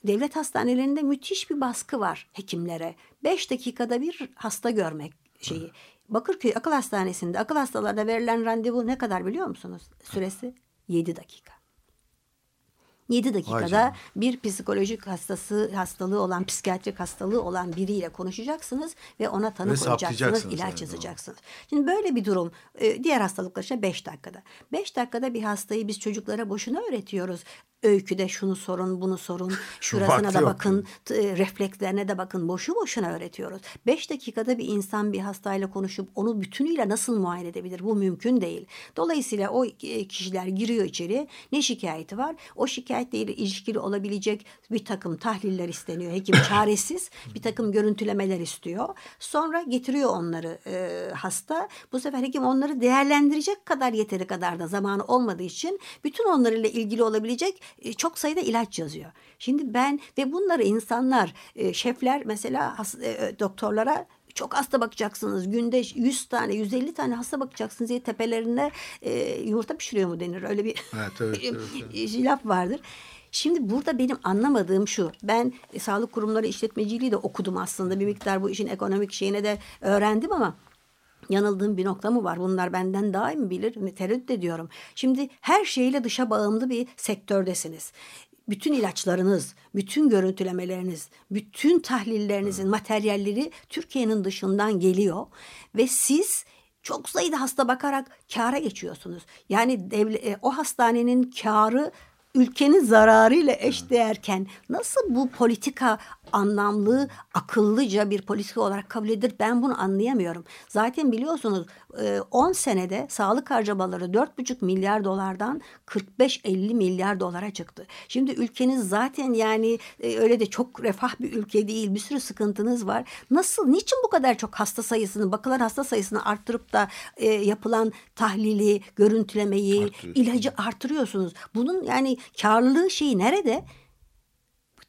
devlet hastanelerinde müthiş bir baskı var hekimlere. Beş dakikada bir hasta görmek şeyi. Bakırköy Akıl Hastanesi'nde akıl hastalarına verilen randevu ne kadar biliyor musunuz? Süresi yedi dakika. 7 dakikada bir psikolojik hastası hastalığı olan psikiyatrik hastalığı olan biriyle konuşacaksınız ve ona tanı ve koyacaksınız, ilaç yani, yazacaksınız. Doğru. Şimdi böyle bir durum e, diğer hastalıklar işte 5 dakikada. 5 dakikada bir hastayı biz çocuklara boşuna öğretiyoruz öyküde şunu sorun, bunu sorun, şurasına da bakın, e, reflekslerine de bakın. Boşu boşuna öğretiyoruz. Beş dakikada bir insan bir hastayla konuşup onu bütünüyle nasıl muayene edebilir? Bu mümkün değil. Dolayısıyla o e, kişiler giriyor içeri. Ne şikayeti var? O şikayet cinayetle ilişkili olabilecek bir takım tahliller isteniyor. Hekim çaresiz bir takım görüntülemeler istiyor. Sonra getiriyor onları e, hasta. Bu sefer hekim onları değerlendirecek kadar yeteri kadar da zamanı olmadığı için bütün onlarla ilgili olabilecek e, çok sayıda ilaç yazıyor. Şimdi ben ve bunları insanlar e, şefler mesela has, e, doktorlara çok hasta bakacaksınız. Günde 100 tane, 150 tane hasta bakacaksınız diye tepelerine e, yumurta pişiriyor mu denir? Öyle bir Evet, evet, evet, evet. laf vardır. Şimdi burada benim anlamadığım şu. Ben e, sağlık kurumları işletmeciliği de okudum aslında. Bir miktar bu işin ekonomik şeyine de öğrendim ama yanıldığım bir nokta mı var? Bunlar benden daha iyi mi bilir? Tereddüt ediyorum. Şimdi her şeyle dışa bağımlı bir sektördesiniz bütün ilaçlarınız, bütün görüntülemeleriniz, bütün tahlillerinizin materyalleri Türkiye'nin dışından geliyor ve siz çok sayıda hasta bakarak kâra geçiyorsunuz. Yani devlet, e, o hastanenin kârı ülkenin zararıyla eşdeğerken nasıl bu politika anlamlı, akıllıca bir politika olarak kabul edilir ben bunu anlayamıyorum. Zaten biliyorsunuz 10 senede sağlık harcamaları 4,5 milyar dolardan 45-50 milyar dolara çıktı. Şimdi ülkeniz zaten yani öyle de çok refah bir ülke değil. Bir sürü sıkıntınız var. Nasıl, niçin bu kadar çok hasta sayısını, bakılan hasta sayısını arttırıp da yapılan tahlili, görüntülemeyi, ilacı artırıyorsunuz? Bunun yani karlılığı şeyi nerede?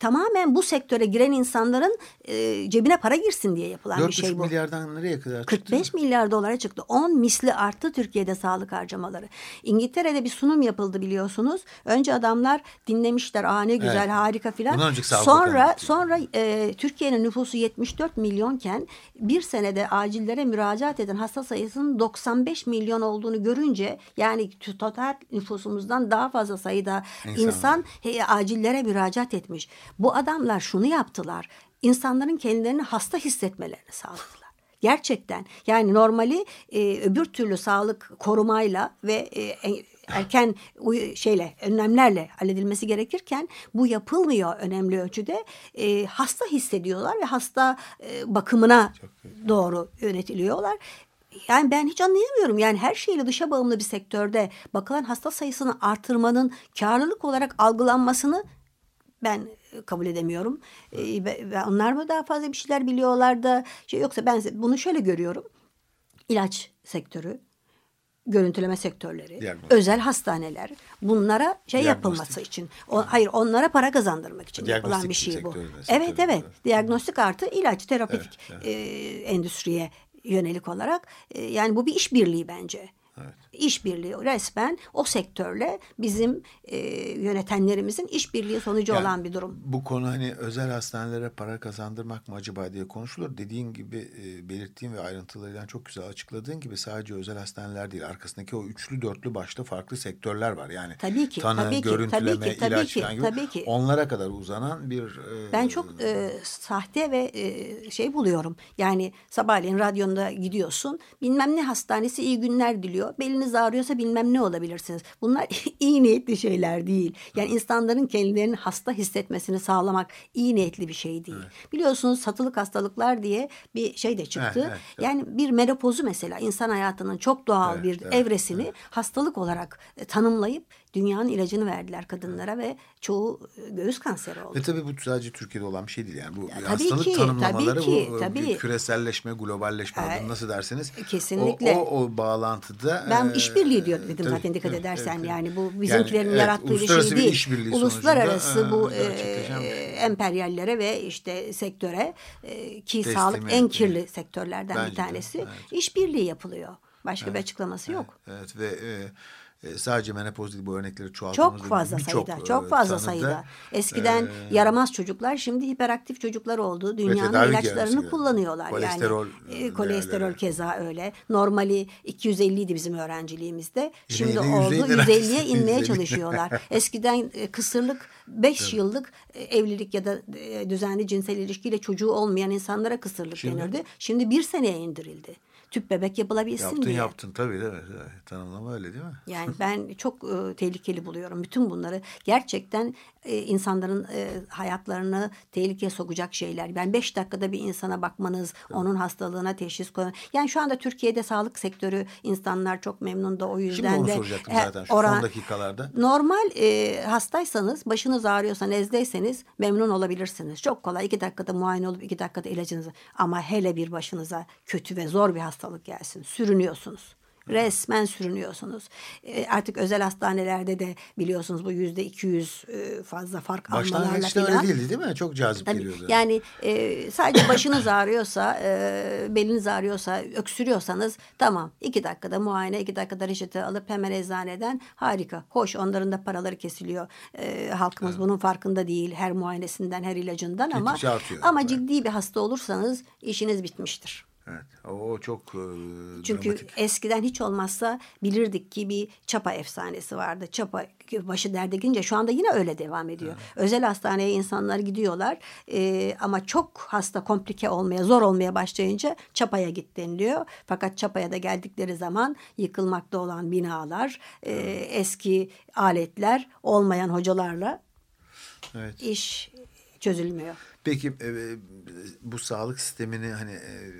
Tamamen bu sektöre giren insanların e, cebine para girsin diye yapılan bir şey bu. 4,5 milyardan nereye kadar 45 çıktı? milyar dolara çıktı. 10 misli arttı Türkiye'de sağlık harcamaları. İngiltere'de bir sunum yapıldı biliyorsunuz. Önce adamlar dinlemişler. Aa ne güzel evet. harika filan. Sonra sonra e, Türkiye'nin nüfusu 74 milyonken bir senede acillere müracaat eden hasta sayısının 95 milyon olduğunu görünce yani total nüfusumuzdan daha fazla sayıda insan, insan he, acillere müracaat etmiş. Bu adamlar şunu yaptılar. İnsanların kendilerini hasta hissetmelerini sağladılar. Gerçekten yani normali e, öbür türlü sağlık korumayla ve e, erken şeyle önlemlerle halledilmesi gerekirken bu yapılmıyor önemli ölçüde. E, hasta hissediyorlar ve hasta e, bakımına doğru yönetiliyorlar. Yani ben hiç anlayamıyorum. Yani her şeyle dışa bağımlı bir sektörde bakılan hasta sayısını artırmanın karlılık olarak algılanmasını ben kabul edemiyorum. E, ve onlar mı daha fazla bir şeyler biliyorlar da şey yoksa ben bunu şöyle görüyorum. İlaç sektörü, görüntüleme sektörleri, Diagnostik. özel hastaneler bunlara şey Diagnostik. yapılması için. O, hayır onlara para kazandırmak için Diagnostik yapılan bir şey bu. Evet evet. Diagnostik artı ilaç terapötik evet, evet. E, endüstriye yönelik olarak e, yani bu bir işbirliği bence. Evet. İşbirliği resmen o sektörle bizim e, yönetenlerimizin işbirliği sonucu yani, olan bir durum. Bu konu hani özel hastanelere para kazandırmak mı acaba diye konuşulur. Dediğin gibi e, belirttiğin ve ayrıntılarıyla çok güzel açıkladığın gibi sadece özel hastaneler değil. Arkasındaki o üçlü dörtlü başta farklı sektörler var. Yani tabii ki, tanı, tabii görüntüleme, ki, tabii ki, tabii ilaç ki, gibi tabii ki. onlara kadar uzanan bir... E, ben çok e, sahte ve e, şey buluyorum. Yani sabahleyin radyonda gidiyorsun bilmem ne hastanesi iyi günler diliyor. Beliniz ağrıyorsa bilmem ne olabilirsiniz. Bunlar iyi niyetli şeyler değil. Yani insanların kendilerini hasta hissetmesini sağlamak iyi niyetli bir şey değil. Evet. Biliyorsunuz satılık hastalıklar diye bir şey de çıktı. Evet, evet, evet. Yani bir menopozu mesela insan hayatının çok doğal evet, bir evet, evresini evet. hastalık olarak e, tanımlayıp dünyanın ilacını verdiler kadınlara ve çoğu e, göğüs kanseri oldu. Ve tabii bu sadece Türkiye'de olan bir şey değil yani. Bu ya, hastalık ki, tanımlamaları tabii ki, bu tabii. küreselleşme, globalleşme ee, nasıl derseniz. Kesinlikle. O, o, o bağlantıda. Ben e, işbirliği diyor dedim tabii, zaten dikkat edersen evet, yani bu bizimkilerin yani, yarattığı evet, bir şey değil. Uluslararası bu e, emperyallere ve işte sektöre e, ki Teslim sağlık en kirli sektörlerden Bence bir tanesi. Evet. İşbirliği yapılıyor. Başka evet, bir açıklaması evet, yok. Evet ve e, e, sadece menopoz değil bu örnekleri çoğaltmamız çok fazla sayıda çok, çok fazla tanıdı. sayıda. Eskiden ee, yaramaz çocuklar şimdi hiperaktif çocuklar oldu. Dünyanın ilaçlarını kullanıyorlar. Kolesterol yani e, kolesterol keza öyle. Normali 250 idi bizim öğrenciliğimizde. Şimdi oldu 150'ye inmeye çalışıyorlar. Eskiden e, kısırlık 5 evet. yıllık e, evlilik ya da düzenli cinsel ilişkiyle çocuğu olmayan insanlara kısırlık şimdi, denirdi. Şimdi bir seneye indirildi tüp bebek yapılabilsin Yaptın diye. yaptın tabii değil mi? Tanımlama öyle değil mi? Yani ben çok e, tehlikeli buluyorum bütün bunları. Gerçekten e, insanların e, hayatlarını tehlikeye sokacak şeyler. Ben beş dakikada bir insana bakmanız, onun hastalığına teşhis koyun. Yani şu anda Türkiye'de sağlık sektörü insanlar çok memnun da o yüzden Şimdi de. soracaktım e, zaten şu oran- son dakikalarda. Normal e, hastaysanız, başınız ağrıyorsa, nezleyseniz memnun olabilirsiniz. Çok kolay. iki dakikada muayene olup iki dakikada ilacınızı. Ama hele bir başınıza kötü ve zor bir hastalık gelsin. Sürünüyorsunuz. Resmen sürünüyorsunuz. E, artık özel hastanelerde de biliyorsunuz bu yüzde iki yüz e, fazla fark almalarla Başlangıçta falan. öyle değildi değil mi? Çok cazip Tabii, geliyordu. yani e, sadece başınız ağrıyorsa, e, beliniz ağrıyorsa, öksürüyorsanız tamam. iki dakikada muayene, iki dakikada reçete alıp hemen eczaneden harika. Hoş onların da paraları kesiliyor. E, halkımız bunun farkında değil. Her muayenesinden, her ilacından ama artıyor. ama Evet. ciddi bir hasta olursanız işiniz bitmiştir. Evet. O çok e, Çünkü dramatik. eskiden hiç olmazsa bilirdik ki bir çapa efsanesi vardı. Çapa başı derde girince şu anda yine öyle devam ediyor. Özel hastaneye insanlar gidiyorlar Ee, ama çok hasta komplike olmaya zor olmaya başlayınca çapaya git deniliyor. Fakat çapaya da geldikleri zaman yıkılmakta olan binalar, e, eski aletler olmayan hocalarla Evet. iş çözülmüyor. Peki e, bu sağlık sistemini hani e,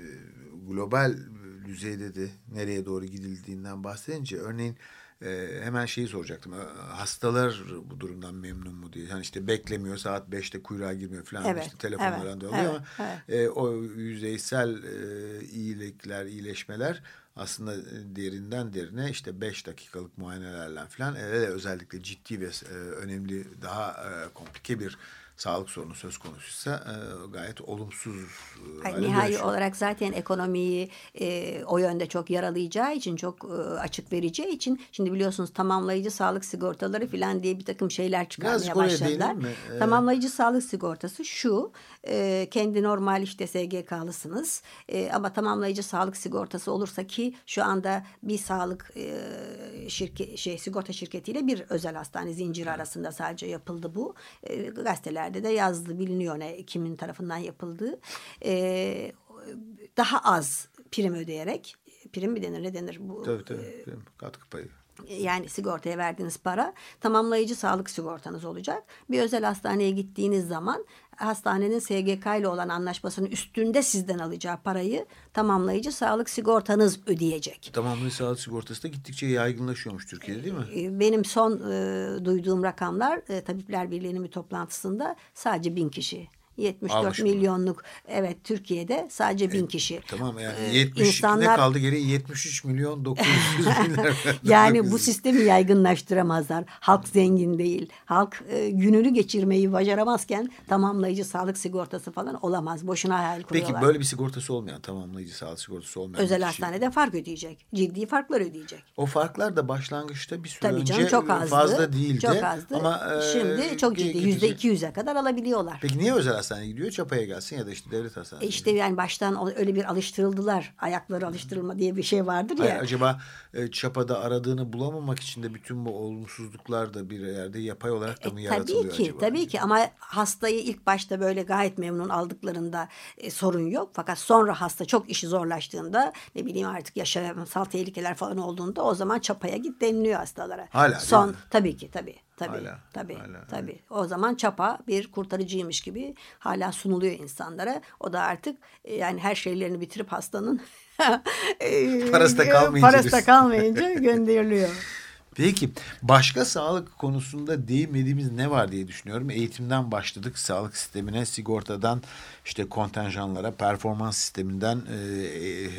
global düzeyde de nereye doğru gidildiğinden bahsedince örneğin e, hemen şeyi soracaktım. E, Hastalar bu durumdan memnun mu diye. Hani işte beklemiyor saat 5'te kuyruğa girmiyor falan. Evet, işte telefonlardan evet, oluyor evet, ama e, o yüzeysel e, iyilikler, iyileşmeler aslında e, derinden derine işte 5 dakikalık muayenelerle falan e, özellikle ciddi ve e, önemli daha e, komplike bir sağlık sorunu söz konusuysa e, gayet olumsuz e, Ay, hale nihai dönüşüyor. olarak zaten ekonomiyi e, o yönde çok yaralayacağı için çok e, açık vereceği için şimdi biliyorsunuz tamamlayıcı sağlık sigortaları falan diye bir takım şeyler çıkarmaya başladılar. Ee, Tamamlayıcı sağlık sigortası şu e, kendi normal işte SGK'lısınız e, ama tamamlayıcı sağlık sigortası olursa ki şu anda bir sağlık e, şirket şey sigorta şirketiyle bir özel hastane zinciri arasında sadece yapıldı bu. E, gazetelerde de yazdı biliniyor ne kimin tarafından yapıldığı. E, daha az prim ödeyerek prim mi denir ne denir bu? Tabii tabii. Katkı payı. Yani sigortaya verdiğiniz para tamamlayıcı sağlık sigortanız olacak. Bir özel hastaneye gittiğiniz zaman hastanenin SGK ile olan anlaşmasının üstünde sizden alacağı parayı tamamlayıcı sağlık sigortanız ödeyecek. Tamamlayıcı sağlık sigortası da gittikçe yaygınlaşıyormuş Türkiye'de değil mi? Ee, Benim son e, duyduğum rakamlar e, Tabipler Birliği'nin bir toplantısında sadece bin kişi. 74 Almış bunu. milyonluk evet Türkiye'de sadece bin kişi. Tamam yani Ee, 70 ne insanlar- kaldı geriye 73 milyon 900 bin lira. Yani bu sistemi yaygınlaştıramazlar. Halk zengin değil. Halk e, gününü geçirmeyi başaramazken tamamlayıcı sağlık sigortası falan olamaz. Boşuna hayal kuruyorlar. Peki böyle bir sigortası olmayan tamamlayıcı sağlık sigortası olmayan Özel kişi- hastanede fark ödeyecek. Ciddi farklar ödeyecek. O farklar da başlangıçta bir süre Tabii önce canım çok azdı. fazla değildi. Çok azdı. Ama, e, Şimdi çok ciddi. gidici- Yüzde iki yüze kadar alabiliyorlar. Peki niye özel hastaneye gidiyor? Çapaya gelsin ya da işte devlet hastanesine. E işte yani baştan öyle bir alıştırıldılar. Ayakları alıştırılma diye bir şey vardır ya. Hayır, acaba e, çapada aradığını bulamamak için de bütün bu olumsuzluklar da bir yerde yapay olarak da mı E, yaratılıyor tabii ki acaba? tabii ki ama hastayı ilk başta böyle gayet memnun aldıklarında e, sorun yok. Fakat sonra hasta çok işi zorlaştığında ne bileyim artık yaşamsal tehlikeler falan olduğunda o zaman çapaya git deniliyor hastalara. Hala Son tabii ki tabii. Tabii, Hala, tabii, hala, tabii. O zaman çapa bir kurtarıcıymış gibi hala sunuluyor insanlara. O da artık e, yani her şeylerini bitirip hastanın e, Parası da kalmayınca parası da kalmayınca gönderiliyor. Peki başka sağlık konusunda değinmediğimiz ne var diye düşünüyorum. Eğitimden başladık sağlık sistemine, sigortadan işte kontenjanlara, performans sisteminden e, e,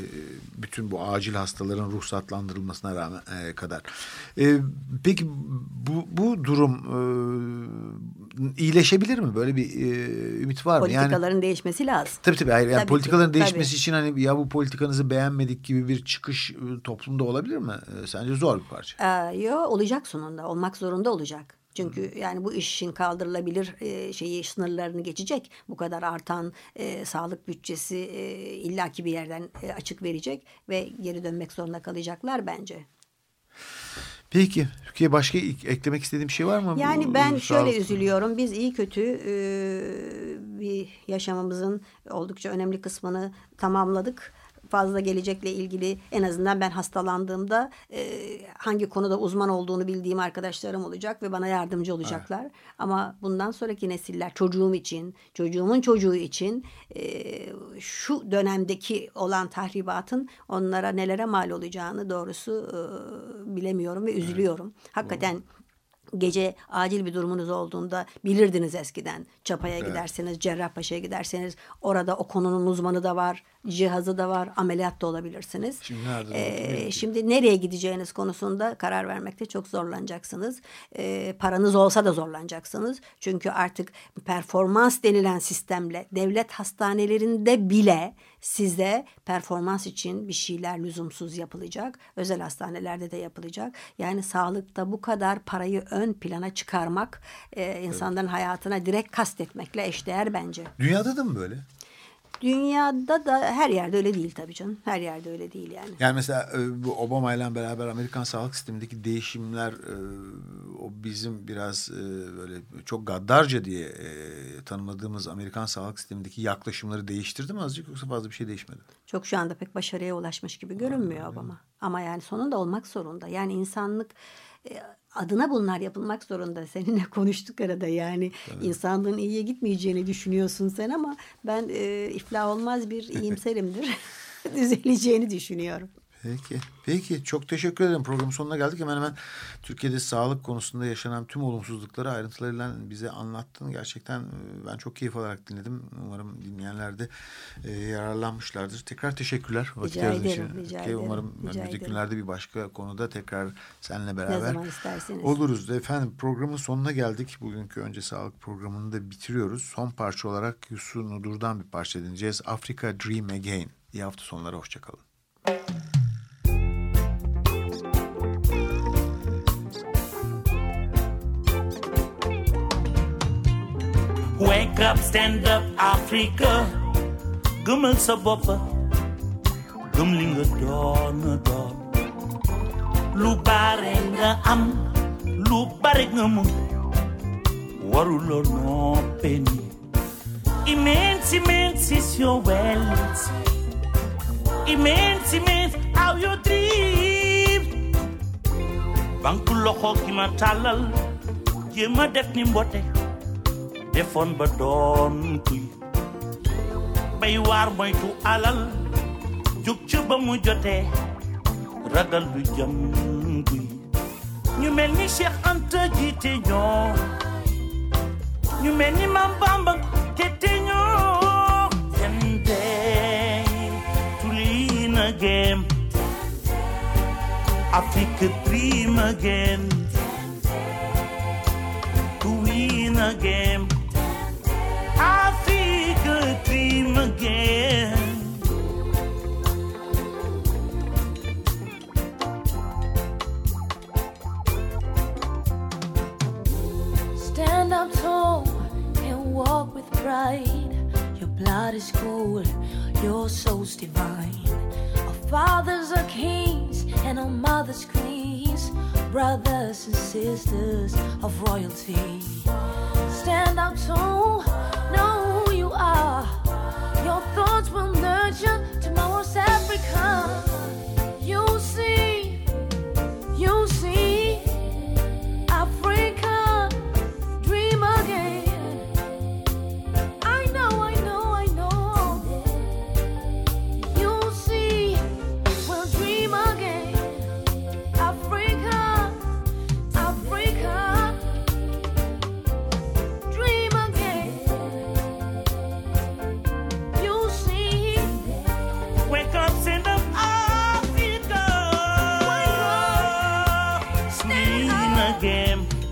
bütün bu acil hastaların ruhsatlandırılmasına rağmen e, kadar. E, peki bu, bu durum e, iyileşebilir mi? Böyle bir e, ümit var mı? Yani Politikaların değişmesi lazım. Tabii tabii. Hayır, yani Tabii politikaların tabii. değişmesi için hani ya bu politikanızı beğenmedik gibi bir çıkış e, toplumda olabilir mi? E, Sence zor bir parça. Ee, yo olacak sonunda olmak zorunda olacak. Çünkü yani bu işin kaldırılabilir e, şeyi sınırlarını geçecek. Bu kadar artan e, sağlık bütçesi e, illaki bir yerden e, açık verecek ve geri dönmek zorunda kalacaklar bence. Peki. Türkiye başka ek- eklemek istediğim bir şey var mı? Yani ben şöyle sağlık- üzülüyorum. Biz iyi kötü e, bir yaşamımızın oldukça önemli kısmını tamamladık. Fazla gelecekle ilgili en azından ben hastalandığımda e, hangi konuda uzman olduğunu bildiğim arkadaşlarım olacak ve bana yardımcı olacaklar. Evet. Ama bundan sonraki nesiller çocuğum için, çocuğumun çocuğu için e, şu dönemdeki olan tahribatın onlara nelere mal olacağını doğrusu e, bilemiyorum ve üzülüyorum. Evet. Hakikaten Doğru gece acil bir durumunuz olduğunda bilirdiniz eskiden. Çapaya evet. giderseniz, Cerrahpaşa'ya giderseniz orada o konunun uzmanı da var, cihazı da var, ameliyat da olabilirsiniz. Şimdi nerede? Ee, şimdi nereye gideceğiniz konusunda karar vermekte çok zorlanacaksınız. Ee, paranız olsa da zorlanacaksınız. Çünkü artık performans denilen sistemle devlet hastanelerinde bile size performans için bir şeyler lüzumsuz yapılacak. Özel hastanelerde de yapılacak. Yani sağlıkta bu kadar parayı ön plana çıkarmak e, insanların evet. hayatına direkt kastetmekle eşdeğer bence. Dünyada da mı böyle? Dünyada da her yerde öyle değil tabii canım. Her yerde öyle değil yani. Yani mesela e, bu Obama ile beraber Amerikan sağlık sistemindeki değişimler e, bizim biraz e, böyle çok gaddarca diye tanımadığımız Amerikan sağlık sistemindeki yaklaşımları değiştirdi mi azıcık yoksa fazla bir şey değişmedi? Çok şu anda pek başarıya ulaşmış gibi görünmüyor Obama. Ama yani sonunda olmak zorunda. Yani insanlık adına bunlar yapılmak zorunda. Seninle konuştuk arada yani evet. insanlığın iyiye gitmeyeceğini düşünüyorsun sen ama ben e, iflah olmaz bir iyimserimdir. Düzeleceğini düşünüyorum. Peki. Peki. Çok teşekkür ederim. Programın sonuna geldik. Hemen hemen Türkiye'de sağlık konusunda yaşanan tüm olumsuzlukları ayrıntılarıyla bize anlattın. Gerçekten e, ben çok keyif alarak dinledim. Umarım dinleyenler de e, yararlanmışlardır. Tekrar teşekkürler. Vakit rica ederim. Için. Rica ederim. Umarım rica önümüzdeki günlerde bir başka konuda tekrar seninle beraber ne zaman isterseniz. oluruz. Efendim programın sonuna geldik. Bugünkü Önce Sağlık programını da bitiriyoruz. Son parça olarak Yusuf Nudur'dan bir parça dinleyeceğiz. Africa Dream Again. İyi hafta sonları. Hoşçakalın. Wake up, stand up, Africa. Gummel saboffa. Gumlinga dona don. Lu barenga am. Lu mu. Warulo no penny. Immense, immense is your wealth. Immense, immense how you dream. Banku loxo ki talal. Jema def mbote defoon ba doon kuy bay waar moytu alal jóg ca ba mu jotee ragal du jëm guy. Ñu mel ni Cheikh Anta jiite ñoo ñu mel ni Mam Bamba tete ñoo. Ten day again Africa dream again to win again Your blood is gold, your soul's divine. Our fathers are kings and our mothers queens, brothers and sisters of royalty. Stand up tall, know who you are. Your thoughts will nurture tomorrow's Africa. Again.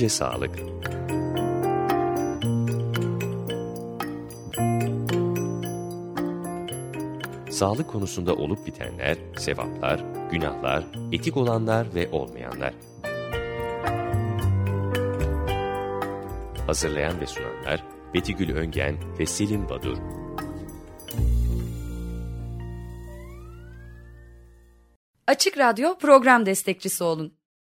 Önce sağlık. Sağlık konusunda olup bitenler, sevaplar, günahlar, etik olanlar ve olmayanlar. Hazırlayan ve sunanlar Betigül Öngen ve Selim Badur. Açık Radyo program destekçisi olun.